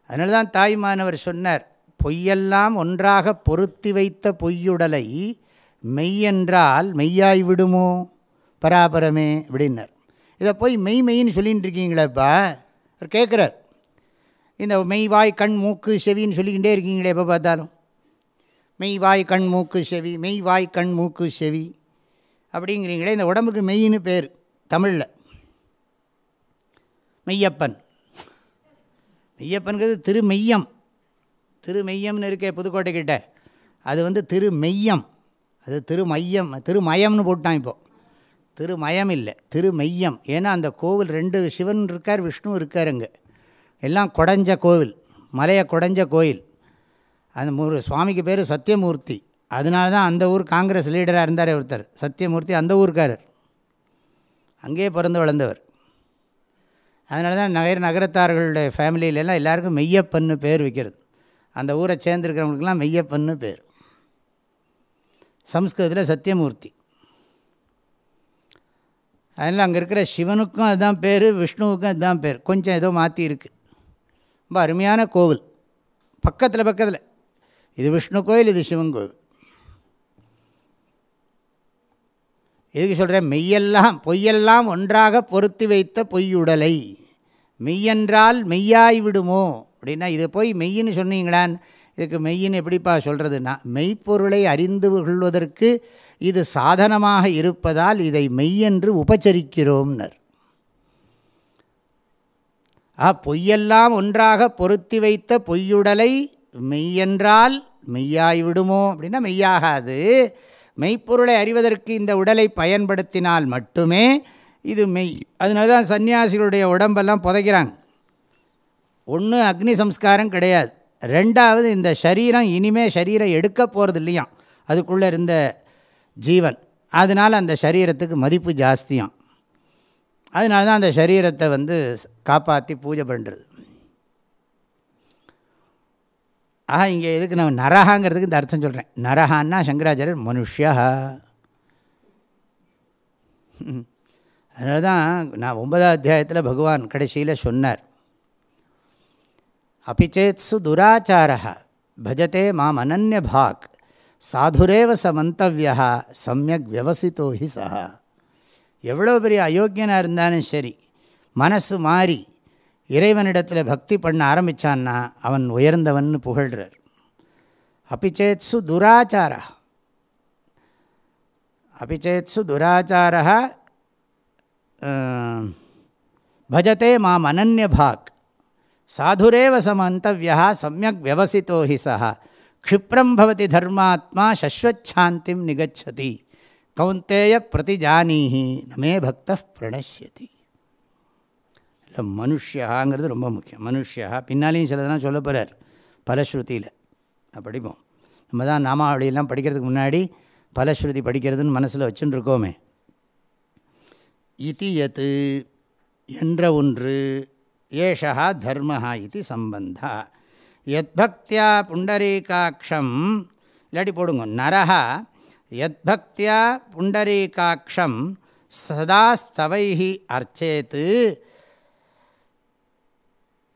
அதனால தான் தாய்மானவர் சொன்னார் பொய்யெல்லாம் ஒன்றாக பொருத்தி வைத்த பொய்யுடலை மெய்யென்றால் மெய்யாய் விடுமோ? பராபரமே அப்படின்னார். இதை போய் மெய் மெய்ன்னு சொல்லின்னு இருக்கீங்களேப்பா அவர் கேட்குறார். இந்த மெய் வாய் கண் மூக்கு செவின்னு சொல்லிக்கிட்டே இருக்கீங்களே எப்போ பார்த்தாலும். மெய் வாய் கண் மூக்கு செவி மெய் வாய் கண் மூக்கு செவி அப்படிங்கிறீங்களே. இந்த உடம்புக்கு மெய்ன்னு பேர் தமிழில். மெய்யப்பன். மெய்யப்பன்கிறது திருமெய்யம். திருமெய்யம்னு இருக்கே புதுக்கோட்டைக்கிட்ட. அது வந்து திருமெய்யம். அது திருமையம் திருமயம்னு போட்டான் இப்போது திருமயம் இல்லை திருமையம் ஏன்னா அந்த கோவில் ரெண்டு சிவன் இருக்கார் விஷ்ணு இருக்கார் அங்கே. எல்லாம் குடஞ்ச கோவில் மலையை குடஞ்ச கோயில். அந்த ஒரு சுவாமிக்கு பேர் சத்தியமூர்த்தி. அதனால தான் அந்த ஊர் காங்கிரஸ் லீடராக இருந்தார் ஒருத்தர். சத்தியமூர்த்தி அந்த ஊருக்காரர். அங்கேயே பிறந்து வளர்ந்தவர். அதனால தான் நகர் நகரத்தார்களுடைய ஃபேமிலியிலலாம் எல்லாருக்கும் மெய்யப்பன்னு பேர் வைக்கிறது. அந்த ஊரை சேர்ந்துருக்கிறவங்களுக்கெல்லாம் மெய்யப்பன்னு பேர். சம்ஸ்கிருதத்தில் சத்தியமூர்த்தி. அதனால் அங்கே இருக்கிற சிவனுக்கும் அதுதான் பேர் விஷ்ணுவுக்கும் அதுதான் பேர். கொஞ்சம் ஏதோ மாற்றி இருக்குது ரொம்ப அருமையான கோவில். பக்கத்தில் பக்கத்தில். இது விஷ்ணு கோயில் இது சிவன் கோவில். எதுக்கு சொல்கிறேன் மெய்யெல்லாம் பொய்யெல்லாம் ஒன்றாக பொருத்தி வைத்த பொய்யுடலை. மெய்யென்றால் மெய்யாய் விடுமோ? அப்படின்னா இது போய் மெய்யின்னு சொன்னீங்களான் இதுக்கு மெய்யின்னு எப்படிப்பா சொல்கிறதுனா மெய்ப்பொருளை அறிந்து கொள்வதற்கு இது சாதனமாக இருப்பதால் இதை மெய்யென்று உபச்சரிக்கிறோம்னர். ஆ பொய்யெல்லாம் ஒன்றாக பொருத்தி வைத்த பொய்யுடலை மெய்யென்றால் மெய்யாய் விடுமோ அப்படின்னா மெய்யாகாது. மெய்ப்பொருளை அறிவதற்கு இந்த உடலை பயன்படுத்தினால் மட்டுமே இது மெய். அதனால தான் சன்னியாசிகளுடைய உடம்பெல்லாம் புதைக்கிறாங்க. ஒன்று அக்னி சம்ஸ்காரம் கிடையாது. ரெண்டாவது இந்த சரீரம் இனிமேல் சரீரம் எடுக்க போகிறது இல்லையாம் அதுக்குள்ளே இருந்த ஜீவன். அதனால் அந்த சரீரத்துக்கு மதிப்பு ஜாஸ்தியாம். அதனால தான் அந்த சரீரத்தை வந்து காப்பாற்றி பூஜை பண்ணுறது ஆஹா இங்கே எதுக்கு நான் நரகாங்கிறதுக்கு இந்த அர்த்தம் சொல்கிறேன் நரகான்னா சங்கராச்சாரியர் மனுஷா அதனால தான் நான் ஒன்பதாம் அத்தியாயத்தில் பகவான் கடைசியில் சொன்னார். அபிச்சேத்சு துராச்சாரா பஜத்தே மாம் அனன்யபாக் சாதுரேவ ச மந்தவியா சமயக் வியவசித்தோ ஹி சா எவ்வளோ பெரிய அயோக்கியனாக இருந்தாலும் சரி மனசு மாறி இறைவனிடத்தில் பக்தி பண்ண ஆரம்பித்தான்னா அவன் உயர்ந்தவன் புகழ்கிறார் அபிச்சேத்சு துராச்சாரா அபிச்சேத்சு துராச்சாரா பஜதே மாம் அனன்யபாக் சாதுரேவ சமந்தவியா சமயக் வியவசித்தோ ஹி சா க்ஷிப்ரம் பவதி தர்மாத்மா சஸ்வச்சாந்திம் நிகச்சதி கௌந்தேய பிரதிஜானீஹி நமே பக்த பிரணஷ்யதி இல்லை மனுஷியாங்கிறது ரொம்ப முக்கியம் மனுஷியா பின்னாலேயும் சிலதெல்லாம் சொல்ல போகிறார் பலஸ்ருதியில் படிப்போம் நம்ம தான் நாமாவளியெல்லாம் படிக்கிறதுக்கு முன்னாடி பலஸ்ருதி படிக்கிறதுன்னு மனசில் வச்சுன்னு இருக்கோமே இதி யத் என்ற ஒன்று ஏஷா தர்மஹா இது சம்பந்தா. யத்பக்தியா புண்டரீகாட்சம் இல்லாட்டி போடுங்க நரஹா யத்பக்தியா புண்டரீகாட்சம் சதா ஸ்தவைஹி அர்ச்சேத்து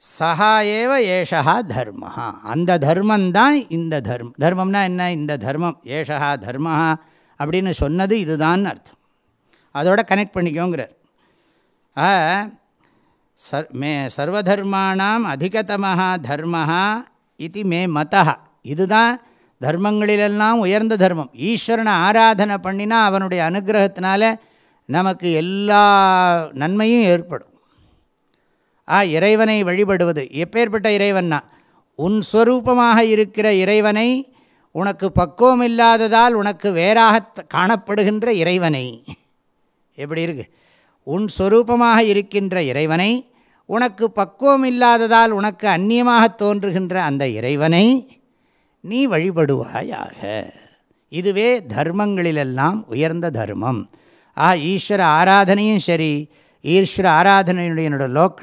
சஹா ஏவ ஏஷா தர்ம அந்த தர்மந்தான் இந்த தர்மம் தர்மம்னா என்ன? இந்த தர்மம் ஏஷா தர்ம அப்படின்னு சொன்னது இதுதான் அர்த்தம். அதோட கனெக்ட் பண்ணிக்கோங்கிறார். சர் மே சர்வதர்மாணாம் அதிகதமாக தர்மஹா இது மே மதா இதுதான் தர்மங்களிலெல்லாம் உயர்ந்த தர்மம். ஈஸ்வரனை ஆராதனை பண்ணினா அவனுடைய அனுகிரகத்தினால நமக்கு எல்லா நன்மையும் ஏற்படும். ஆ இறைவனை வழிபடுவது. எப்பேற்பட்ட இறைவன்னா உன் ஸ்வரூபமாக இருக்கிற இறைவனை உனக்கு பக்குவம் இல்லாததால் உனக்கு வேறாக காணப்படுகின்ற இறைவனை. எப்படி இருக்குது உன் சொரூபமாக இருக்கின்ற இறைவனை உனக்கு பக்குவம் இல்லாததால் உனக்கு அந்நியமாக தோன்றுகின்ற அந்த இறைவனை நீ வழிபடுவாயாக. இதுவே தர்மங்களிலெல்லாம் உயர்ந்த தர்மம். ஆ ஈஸ்வர ஆராதனையும் சரி ஈஸ்வர ஆராதனையுடைய என்னோட லோக்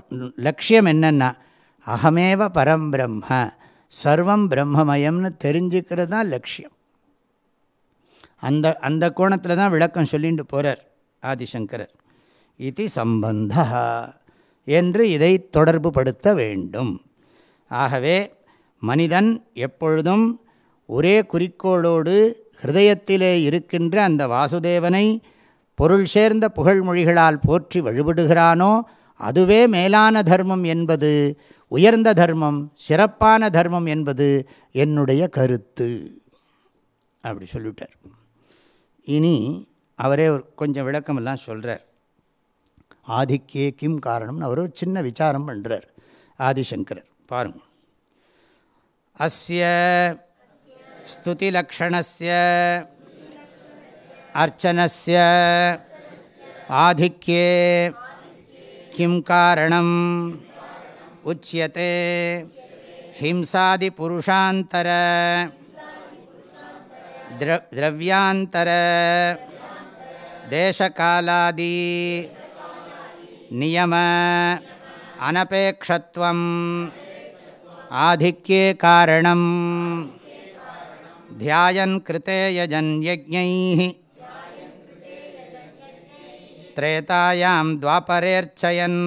லட்சியம் என்னென்னா அகமேவ பரம் பிரம்ம சர்வம் பிரம்மமயம்னு தெரிஞ்சுக்கிறது தான் லட்சியம். அந்த அந்த கோணத்தில் தான் விளக்கம் சொல்லிட்டு போகிறார் ஆதிசங்கரர். இது சம்பந்த என்று இதை தொடர்பு படுத்த வேண்டும். ஆகவே மனிதன் எப்பொழுதும் ஒரே குறிக்கோளோடு ஹிருதயத்திலே இருக்கின்ற அந்த வாசுதேவனை பொருள் சேர்ந்த புகழ்மொழிகளால் போற்றி வழிபடுகிறானோ அதுவே மேலான தர்மம் என்பது உயர்ந்த தர்மம் சிறப்பான தர்மம் என்பது என்னுடைய கருத்து. அப்படி சொல்லிவிட்டார். இனி அவரே ஒரு கொஞ்சம் விளக்கமெல்லாம் சொல்கிறார் ஆதிக்கே கிம் காரணம்னு அவர் ஒரு சின்ன விசாரம் பண்ணுறார் ஆதிசங்கரர் பாருங்கள் அஸ்ய ஸ்துதிலக்ஷணஸ்ய அர்ச்சனஸ்ய ஆதிக்கே கிம் காரணம். உச்சியते ஹிம்சாதி புருஷாந்தர திரவியாந்தர தேசகாலாதி நியம அனபேக்ஷத்வம் ஆதிக்கே காரணம் ध्यायन् कृते यजन् यज्ञैः त्रेतायां द्वापरेऽर्चयन्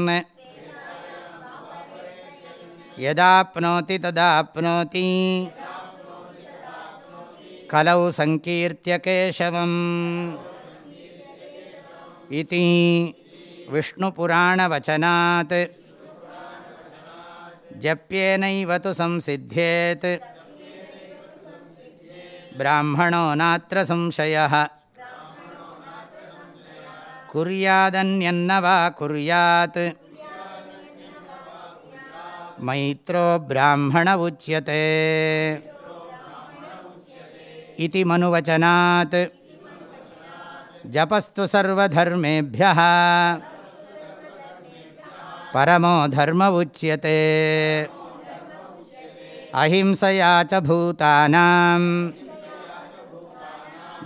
यदाप्नोति तदाप्नोति कलौ सङ्कीर्त्य केशवम् इति विष्णुपुराणवचनात् जप्येनैव तु संसिध्येत् ब्राह्मणो नात्र संशयः कुर्यादन्यन्न वा कुर्यात् मैत्रो ब्राह्मण उच्यते इति मनुवचनात् जपस्तु सर्वधर्मेभ्यः பரமோ தர்ம உச்சியதே அஹிம்சையா ச பூதானாம்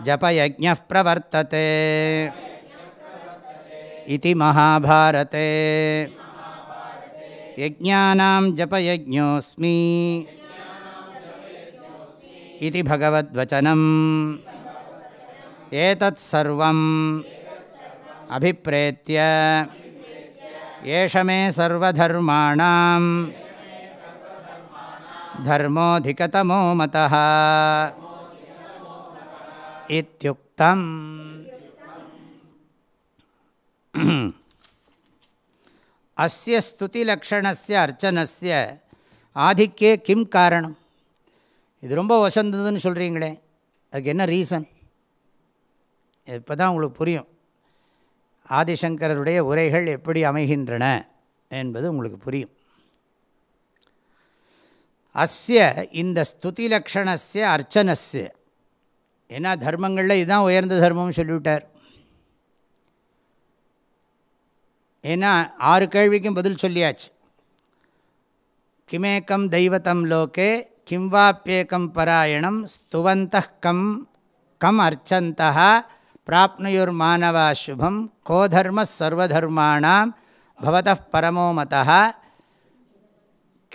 ஜபயஜ பிரவர்த்ததே இது மகாபாரதே யஜானாம் ஜபயஜோஸ்மி இது பகவத்வச்சனம் ஏதத் சர்வம் அபிப்ரேத்திய एष मे सर्वधर्माणां धर्मोऽधिकतमो मतः इत्युक्तम् அஸ்ய ஸ்துதிலக்ஷணஸ்ய அர்ச்சனஸ்ய ஆதிக்கே கிம் காரணம் இது ரொம்ப வசந்ததுன்னு சொல்கிறீங்களே அதுக்கு என்ன ரீசன் இப்போ தான் உங்களுக்கு புரியும் ஆதிசங்கரருடைய உரைகள் எப்படி அமைகின்றன என்பது உங்களுக்கு புரியும். அஸ்ய இந்த ஸ்துதி லக்ஷணஸ்ய அர்ச்சனஸ்ய. ஏன்னா தர்மங்களில் இதுதான் உயர்ந்த தர்மம்னு சொல்லிவிட்டார். ஏன்னா ஆறு கேள்விக்கும் பதில் சொல்லியாச்சு. கிமேக்கம் தெய்வத்தம் லோகே கிம்வாப்பியேக்கம் பராயணம் ஸ்துவந்த கம் கம் அர்ச்சந்தா பிராப்னுயுர் மாணவா சுபம் கோதர்ம சர்வதர்மாணாம் பவத பரமோ மதா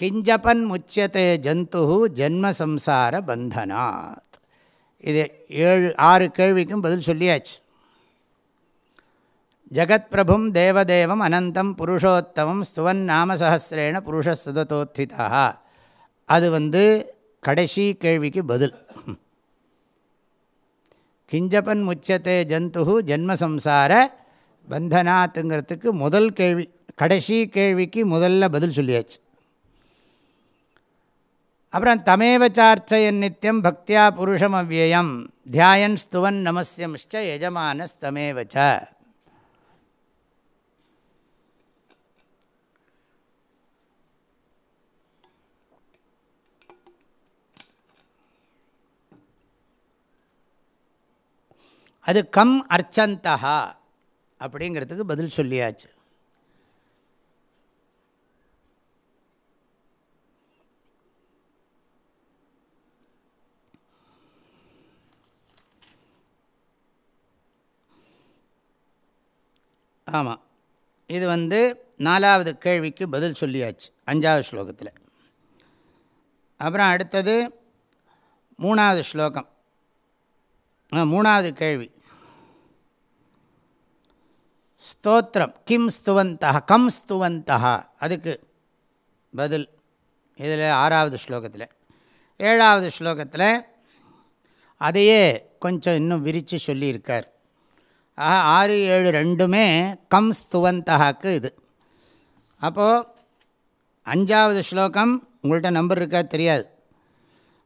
கிஞ்சபன் முச்சியத்தை ஜந்து ஜென்மசம்சார பந்தனாத் இது ஏழு ஆறு கேள்விக்கும் பதில் சொல்லியாச்சு. ஜகத்பிரபும் தேவதேவம் அனந்தம் புருஷோத்தமம் ஸ்துவன் நாமசஹசிரேண புருஷ சுதத்தோத்திதா அது வந்து கடைசி கேள்விக்கு பதில். கிஞ்சபன் முச்சத்தே ஜந்து ஜென்மசம்சார பந்தனாத்துங்கிறதுக்கு முதல் கேள்வி கடைசி கேள்விக்கு முதல்ல பதில் சொல்லியாச்சு. அப்புறம் தமேவ சார்ச்சயன் நித்தியம் பக்தியா புருஷம் அவ்வியம் தியாயன் ஸ்துவன் நமஸ்யம்ச்ச எஜமானஸ்தமேவச்ச அது கம் அர்ச்சந்தா அப்படிங்கிறதுக்கு பதில் சொல்லியாச்சு. ஆமாம் இது வந்து நாலாவது கேள்விக்கு பதில் சொல்லியாச்சு அஞ்சாவது ஸ்லோகத்தில். அப்புறம் அடுத்தது மூணாவது ஸ்லோகம். மூணாவது கேள்வி. ஸ்தோத்திரம். கிம் ஸ்துவந்தா கம் ஸ்துவந்தா அதுக்கு பதில் இதில் ஆறாவது ஸ்லோகத்தில். ஏழாவது ஸ்லோகத்தில் அதையே கொஞ்சம் இன்னும் விரித்து சொல்லியிருக்கார். ஆக ஆறு ஏழு ரெண்டுமே கம் ஸ்துவந்தகாக்கு இது. அப்போது அஞ்சாவது ஸ்லோகம் உங்கள்கிட்ட நம்பர் இருக்கா தெரியாது.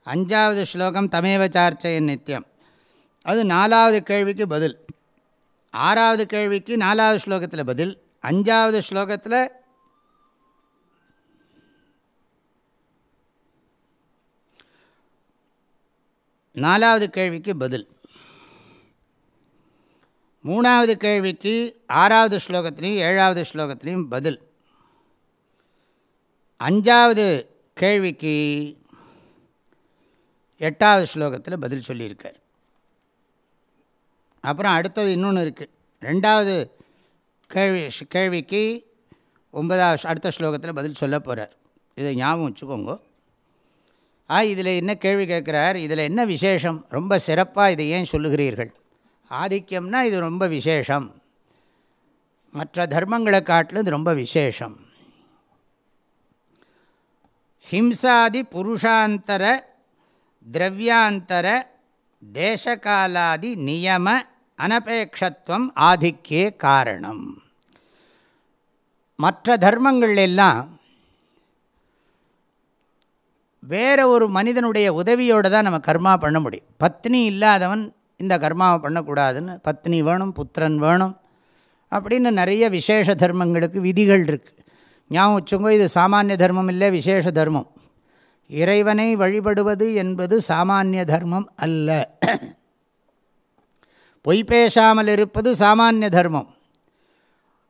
அஞ்சாவது ஸ்லோகம் தமேவ சார்ச்சையன் நித்தியம் அது நாலாவது கேள்விக்கு பதில். ஆறாவது கேள்விக்கு நாலாவது ஸ்லோகத்தில் பதில் அஞ்சாவது ஸ்லோகத்தில் நாலாவது கேள்விக்கு பதில். மூணாவது கேள்விக்கு ஆறாவது ஸ்லோகத்திலையும் ஏழாவது ஸ்லோகத்திலையும் பதில். அஞ்சாவது கேள்விக்கு எட்டாவது ஸ்லோகத்தில் பதில் சொல்லியிருக்கார். அப்புறம் அடுத்தது இன்னொன்று இருக்குது ரெண்டாவது கேள்வி கேள்விக்கு ஒன்பதாவது அடுத்த ஸ்லோகத்தில் பதில் சொல்ல போகிறார் இதை ஞாபகம் வச்சுக்கோங்க. ஆ இதில் என்ன கேள்வி கேட்குறார் இதில் என்ன விசேஷம்? ரொம்ப சிறப்பாக இதை ஏன் சொல்லுகிறீர்கள்? ஆதிக்கம்னா இது ரொம்ப விசேஷம். மற்ற தர்மங்களை காட்டிலும் இது ரொம்ப விசேஷம். ஹிம்சாதி புருஷாந்தர திரவியாந்தர தேசகாலாதி நியம அனபேட்சத்துவம் ஆதிக்கே காரணம். மற்ற தர்மங்கள் எல்லாம் வேறு ஒரு மனிதனுடைய உதவியோடு தான் நம்ம கர்மா பண்ண முடியும். பத்னி இல்லாதவன் இந்த கர்மாவை பண்ணக்கூடாதுன்னு பத்னி வேணும் புத்திரன் வேணும் அப்படின்னு நிறைய விசேஷ தர்மங்களுக்கு விதிகள் இருக்குது ஞாபகம் வச்சுங்கோ இது சாமானிய தர்மம் இல்லை விசேஷ தர்மம். இறைவனை வழிபடுவது என்பது சாமானிய தர்மம் அல்ல. பொய் பேசாமல் இருப்பது சாமானிய தர்மம்.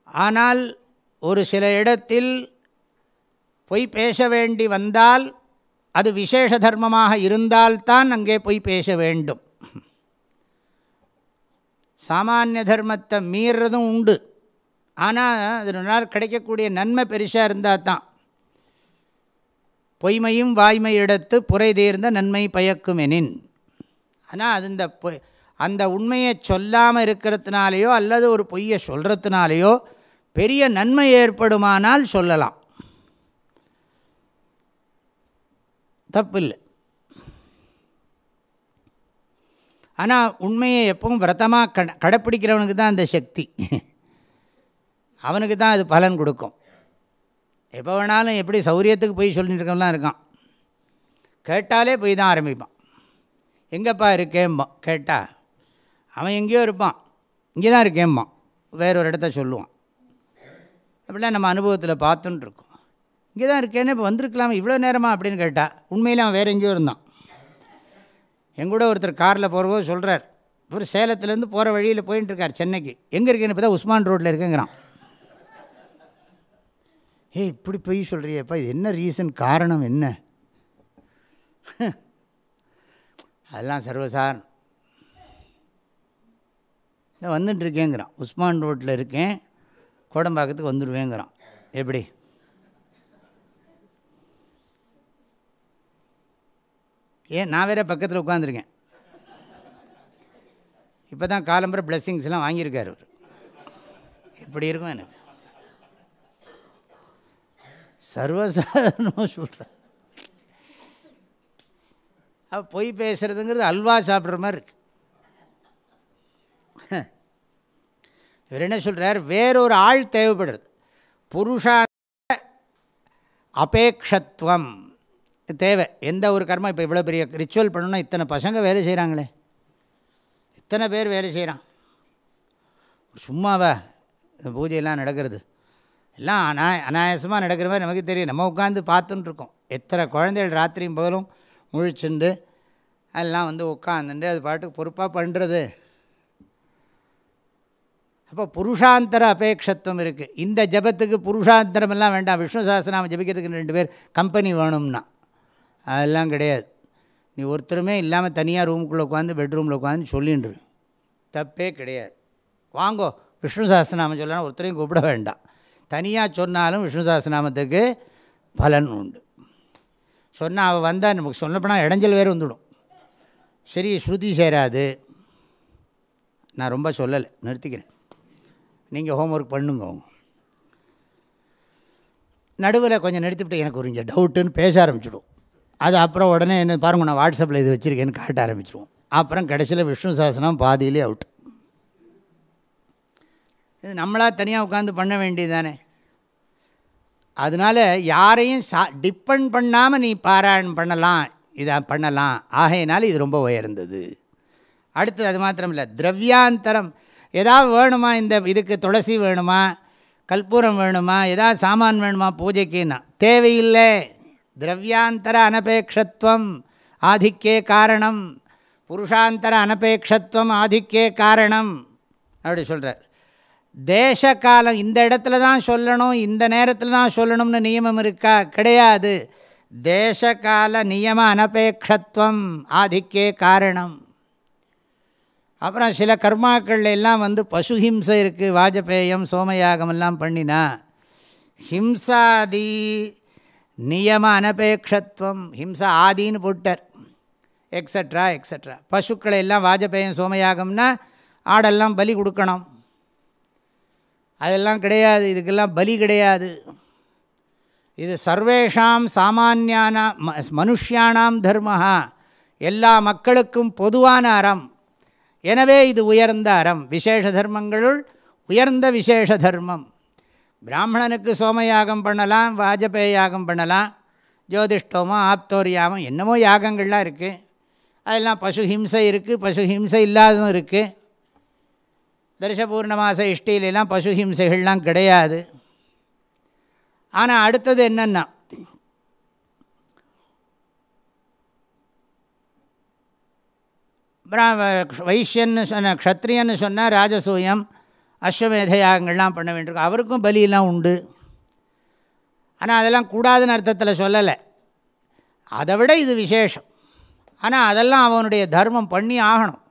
ஆனால் ஒரு சில இடத்தில் பொய் பேச வேண்டி வந்தால் அது விசேஷ தர்மமாக இருந்தால்தான் அங்கே பொய் பேச வேண்டும். சாமானிய தர்மத்தை மீறுறதும் உண்டு. ஆனால் அதனால் கிடைக்கக்கூடிய நன்மை பெருசாக இருந்தால் தான். பொய்மையும் வாய்மை எடுத்து புரை தீர்ந்த நன்மை பயக்குமெனின். ஆனால் அது இந்த பொய் அந்த உண்மையை சொல்லாமல் இருக்கிறதுனாலேயோ அல்லது ஒரு பொய்யை சொல்கிறதுனாலேயோ பெரிய நன்மை ஏற்படுமானால் சொல்லலாம். தப்பில்லை. ஆனால் உண்மையை எப்பவும் விரதமாக கட கடைப்பிடிக்கிறவனுக்கு தான் அந்த சக்தி. அவனுக்கு தான் அது பலன் கொடுக்கும். எப்போ வேணாலும் எப்படி சௌரியத்துக்கு போய் சொல்லிட்டுருக்கலாம் இருக்கான். கேட்டாலே போய் தான் ஆரம்பிப்பான். எங்கேப்பா இருக்கேம்பான். கேட்டால் அவன் எங்கேயோ இருப்பான். இங்கே தான் இருக்கேம்பான். வேற ஒரு இடத்த சொல்லுவான். அப்படிலாம் நம்ம அனுபவத்தில் பார்த்துட்டுருக்கோம் இங்கே தான் இருக்கேன்னு இப்போ வந்திருக்கலாமா? இவ்வளோ நேரமா அப்படின்னு கேட்டால் உண்மையிலே அவன் வேறு எங்கேயோ இருந்தான். எங்கூட ஒருத்தர் காரில் போகிறவோ சொல்கிறார் இவர் சேலத்துலேருந்து போகிற வழியில் போயின்ட்டுருக்கார் சென்னைக்கு. எங்கே இருக்கேன்னு இப்போ தான் உஸ்மான் ரோட்டில் இருக்குங்கிறான். ஏ இப்படி பொய் சொல்கிறியப்பா இது என்ன ரீசன் காரணம் என்ன? அதெல்லாம் சர்வசாரணம் வந்துட்டு வந்துட்டுருக்கேங்கிறான். உஸ்மான் ரோட்டில் இருக்கேன். கோடம்பாக்கத்துக்கு வந்துடுவேங்கிறான் எப்படி? ஏன் நான் வேற பக்கத்தில் உட்காந்துருக்கேன் இப்போ தான் காலம்பர பிளெஸ்ஸிங்ஸ்லாம் வாங்கியிருக்காரு அவர். எப்படி இருக்கும் எனக்கு? சர்வசாதாரணமாக சொல்கிறேன் அப்போ பொய் பேசுகிறதுங்கிறது அல்வா சாப்பிட்ற மாதிரி இருக்கு. இவர் என்ன சொல்கிறார் வேறொரு ஆள் தேவைப்படுறது புருஷா அபேக்ஷத்துவம் தேவை. எந்த ஒரு கர்மம் இப்போ இவ்வளோ பெரிய ரிச்சுவல் பண்ணணும்னா இத்தனை பசங்க வேலை செய்கிறாங்களே இத்தனை பேர் வேலை செய்கிறான் சும்மாவா? இந்த பூஜையெல்லாம் நடக்கிறது. எல்லாம் அனா அனாயாசமாக நடக்கிற மாதிரி நமக்கு தெரியும். நம்ம உட்காந்து பார்த்துட்டுருக்கோம் எத்தனை குழந்தைகள் ராத்திரியும் பகலும் முழிச்சுண்டு அதெல்லாம் வந்து உட்காந்துட்டு அது பாட்டுக்கு பொறுப்பாக பண்ணுறது அப்போ புருஷாந்தர அபேட்சத்துவம் இருக்குது இந்த ஜபத்துக்கு புருஷாந்தரம் எல்லாம் வேண்டாம். விஷ்ணு சாஸ்திரம் ஜபிக்கிறதுக்கு ரெண்டு பேர் கம்பெனி வேணும்னா. அதெல்லாம் கிடையாது. நீ ஒருத்தருமே இல்லாமல் தனியாக ரூமுக்குள்ளே உட்காந்து பெட்ரூமில் உட்காந்து சொல்லின்று தப்பே கிடையாது. வாங்கோ. விஷ்ணு சாஸ்திரநாமம் சொல்லலாம் ஒருத்தரையும் கூப்பிட வேண்டாம். தனியாக சொன்னாலும் விஷ்ணு சாஸ்திரநாமத்துக்கு பலன் உண்டு. சொன்னால் அவள் வந்தால் நமக்கு சொல்லப்போனால் இடைஞ்சல் வேறு வந்துடும். சரி ஸ்ருதி சேராது. நான் ரொம்ப சொல்லலை நிறுத்திக்கிறேன். நீங்கள் ஹோம்ஒர்க் பண்ணுங்க நடுவில் கொஞ்சம் நிறுத்திவிட்டு எனக்கு ஒரு இங்கே டவுட்டுன்னு பேச ஆரம்பிச்சிடும். அது அப்புறம் உடனே என்ன பாருங்கள் நான் வாட்ஸ்அப்பில் இது வச்சுருக்கேன்னு காட்ட ஆரம்பிச்சிடுவோம் அப்புறம் கடைசியில் விஷ்ணு சாசனம் பாதியிலே அவுட் இது நம்மளாக தனியாக உட்காந்து பண்ண வேண்டியது தானே அதனால் யாரையும் சா டிப்பெண்ட் பண்ணாமல் நீ பாராயணம் பண்ணலாம் இதை பண்ணலாம். ஆகையினால இது ரொம்ப உயர்ந்தது. அடுத்து அது மாத்திரம் இல்லை திரவியாந்தரம். எதாவது வேணுமா இந்த இதுக்கு? துளசி வேணுமா? கற்பூரம் வேணுமா? எதாவது சாமான் வேணுமா பூஜைக்குன்னா? தேவையில்லை. திரவியாந்தர அனபேட்சத்துவம் ஆதிக்கே காரணம். புருஷாந்தர அனபேட்சத்துவம் ஆதிக்கே காரணம். அப்படி சொல்கிறார் தேச காலம் இந்த இடத்துல தான் சொல்லணும் இந்த நேரத்தில் தான் சொல்லணும்னு நியமம் இருக்கா? கிடையாது. தேசகால நியம அனபேட்சத்துவம் ஆதிக்கே காரணம். அப்புறம் சில கர்மாக்கள் எல்லாம் வந்து பசுஹிம்சை இருக்குது வாஜபேயம் சோமயாகம் எல்லாம் பண்ணினா. ஹிம்சாதி நியம அனபேட்சத்துவம் ஹிம்சா ஆதின்னு போட்டார். எக்ஸட்ரா எக்ஸட்ரா பசுக்களை எல்லாம் வாஜபேயம் சோமயாகம்னா ஆடெல்லாம் பலி கொடுக்கணும். அதெல்லாம் கிடையாது இதுக்கெல்லாம் பலி கிடையாது. இது சர்வேஷாம் சாமானியான மனுஷியானாம் தர்மஹா. எல்லா மக்களுக்கும் பொதுவான அறம். எனவே இது உயர்ந்த அறம். விசேஷ தர்மங்களுள் உயர்ந்த விசேஷ தர்மம். பிராமணனுக்கு சோமயாகம் பண்ணலாம் வாஜபேய யாகம் பண்ணலாம் ஜோதிஷ்டோமம் ஆப்தோரியாமம் என்னமோ யாகங்கள்லாம் இருக்குது அதெல்லாம் பசு ஹிம்சை இருக்குது பசு ஹிம்சை இல்லாததும் இருக்குது தரிச பூர்ணமாச இஷ்டிலெலாம் பசு ஹிம்சைகள்லாம் கிடையாது. ஆனால் அடுத்தது என்னென்னா வைஷ்யன்னு சொன்ன க்ஷத்ரியன்னு சொன்னால் ராஜசூயம் அஸ்வமேத யாகங்கள்லாம் பண்ண வேண்டியிருக்கும். அவருக்கும் பலியெல்லாம் உண்டு. ஆனால் அதெல்லாம் கூடாதுன்னு அர்த்தத்தில் சொல்லலை. அதை விட இது விசேஷம். ஆனால் அதெல்லாம் அவனுடைய தர்மம் பண்ணி ஆகணும்.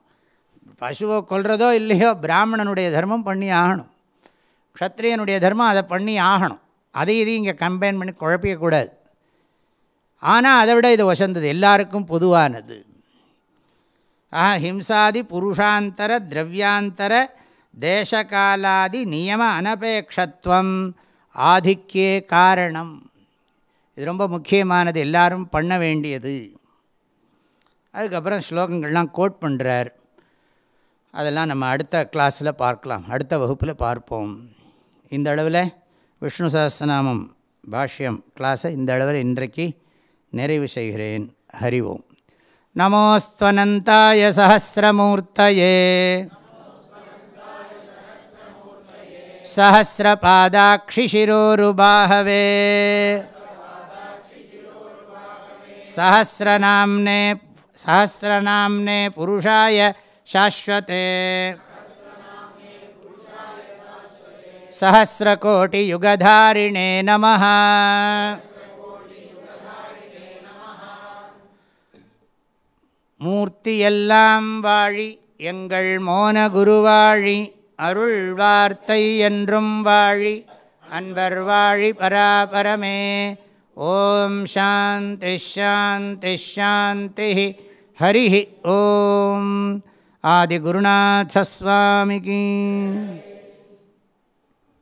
பசுவை கொல்றதோ இல்லையோ பிராமணனுடைய தர்மம் பண்ணி ஆகணும். க்ஷத்ரியனுடைய தர்மம் அதை பண்ணி ஆகணும். அதை இதையும் இங்கே கம்பைன் பண்ணி குழப்பிக்கக்கூடாது. ஆனால் அதை விட இது வசந்தது. எல்லாருக்கும் பொதுவானது. ஆஹா ஹிம்சாதி புருஷாந்தர திரவியாந்தர தேசகாலாதி நியம அனபேட்சத்துவம் ஆதிக்கே காரணம். இது ரொம்ப முக்கியமானது. எல்லாரும் பண்ண வேண்டியது. அதுக்கப்புறம் ஸ்லோகங்கள்லாம் கோட் பண்ணுறார் அதெல்லாம் நம்ம அடுத்த கிளாஸில் பார்க்கலாம் அடுத்த வகுப்பில் பார்ப்போம் இந்த அளவில் விஷ்ணு சஹஸ்ரநாமம் பாஷ்யம் கிளாஸை இந்த அளவில் இன்றைக்கு நிறைவு செய்கிறேன் ஹரி ஓம் நமோஸ்துவனந்தாய சஹசிரமூர்த்தயே सहस्रपादाक्षिशिरोरुबाहवे सहस्रनाम्ने सहस्रनाम्ने पुरुषाय शाश्वते सहस्रकोटियुगधारिणे नमः மூர்த்தியெல்லாம் வாழி எங்கள் மோன குருவாழி அருள் வார்த்தை என்றும் வாழி அன்பர் வாழி பராபரமே ஓம் சாந்தி ஷாந்தி ஷாந்தி ஹரி ஓம் ஆதிகுருநாசஸ்வாமிகி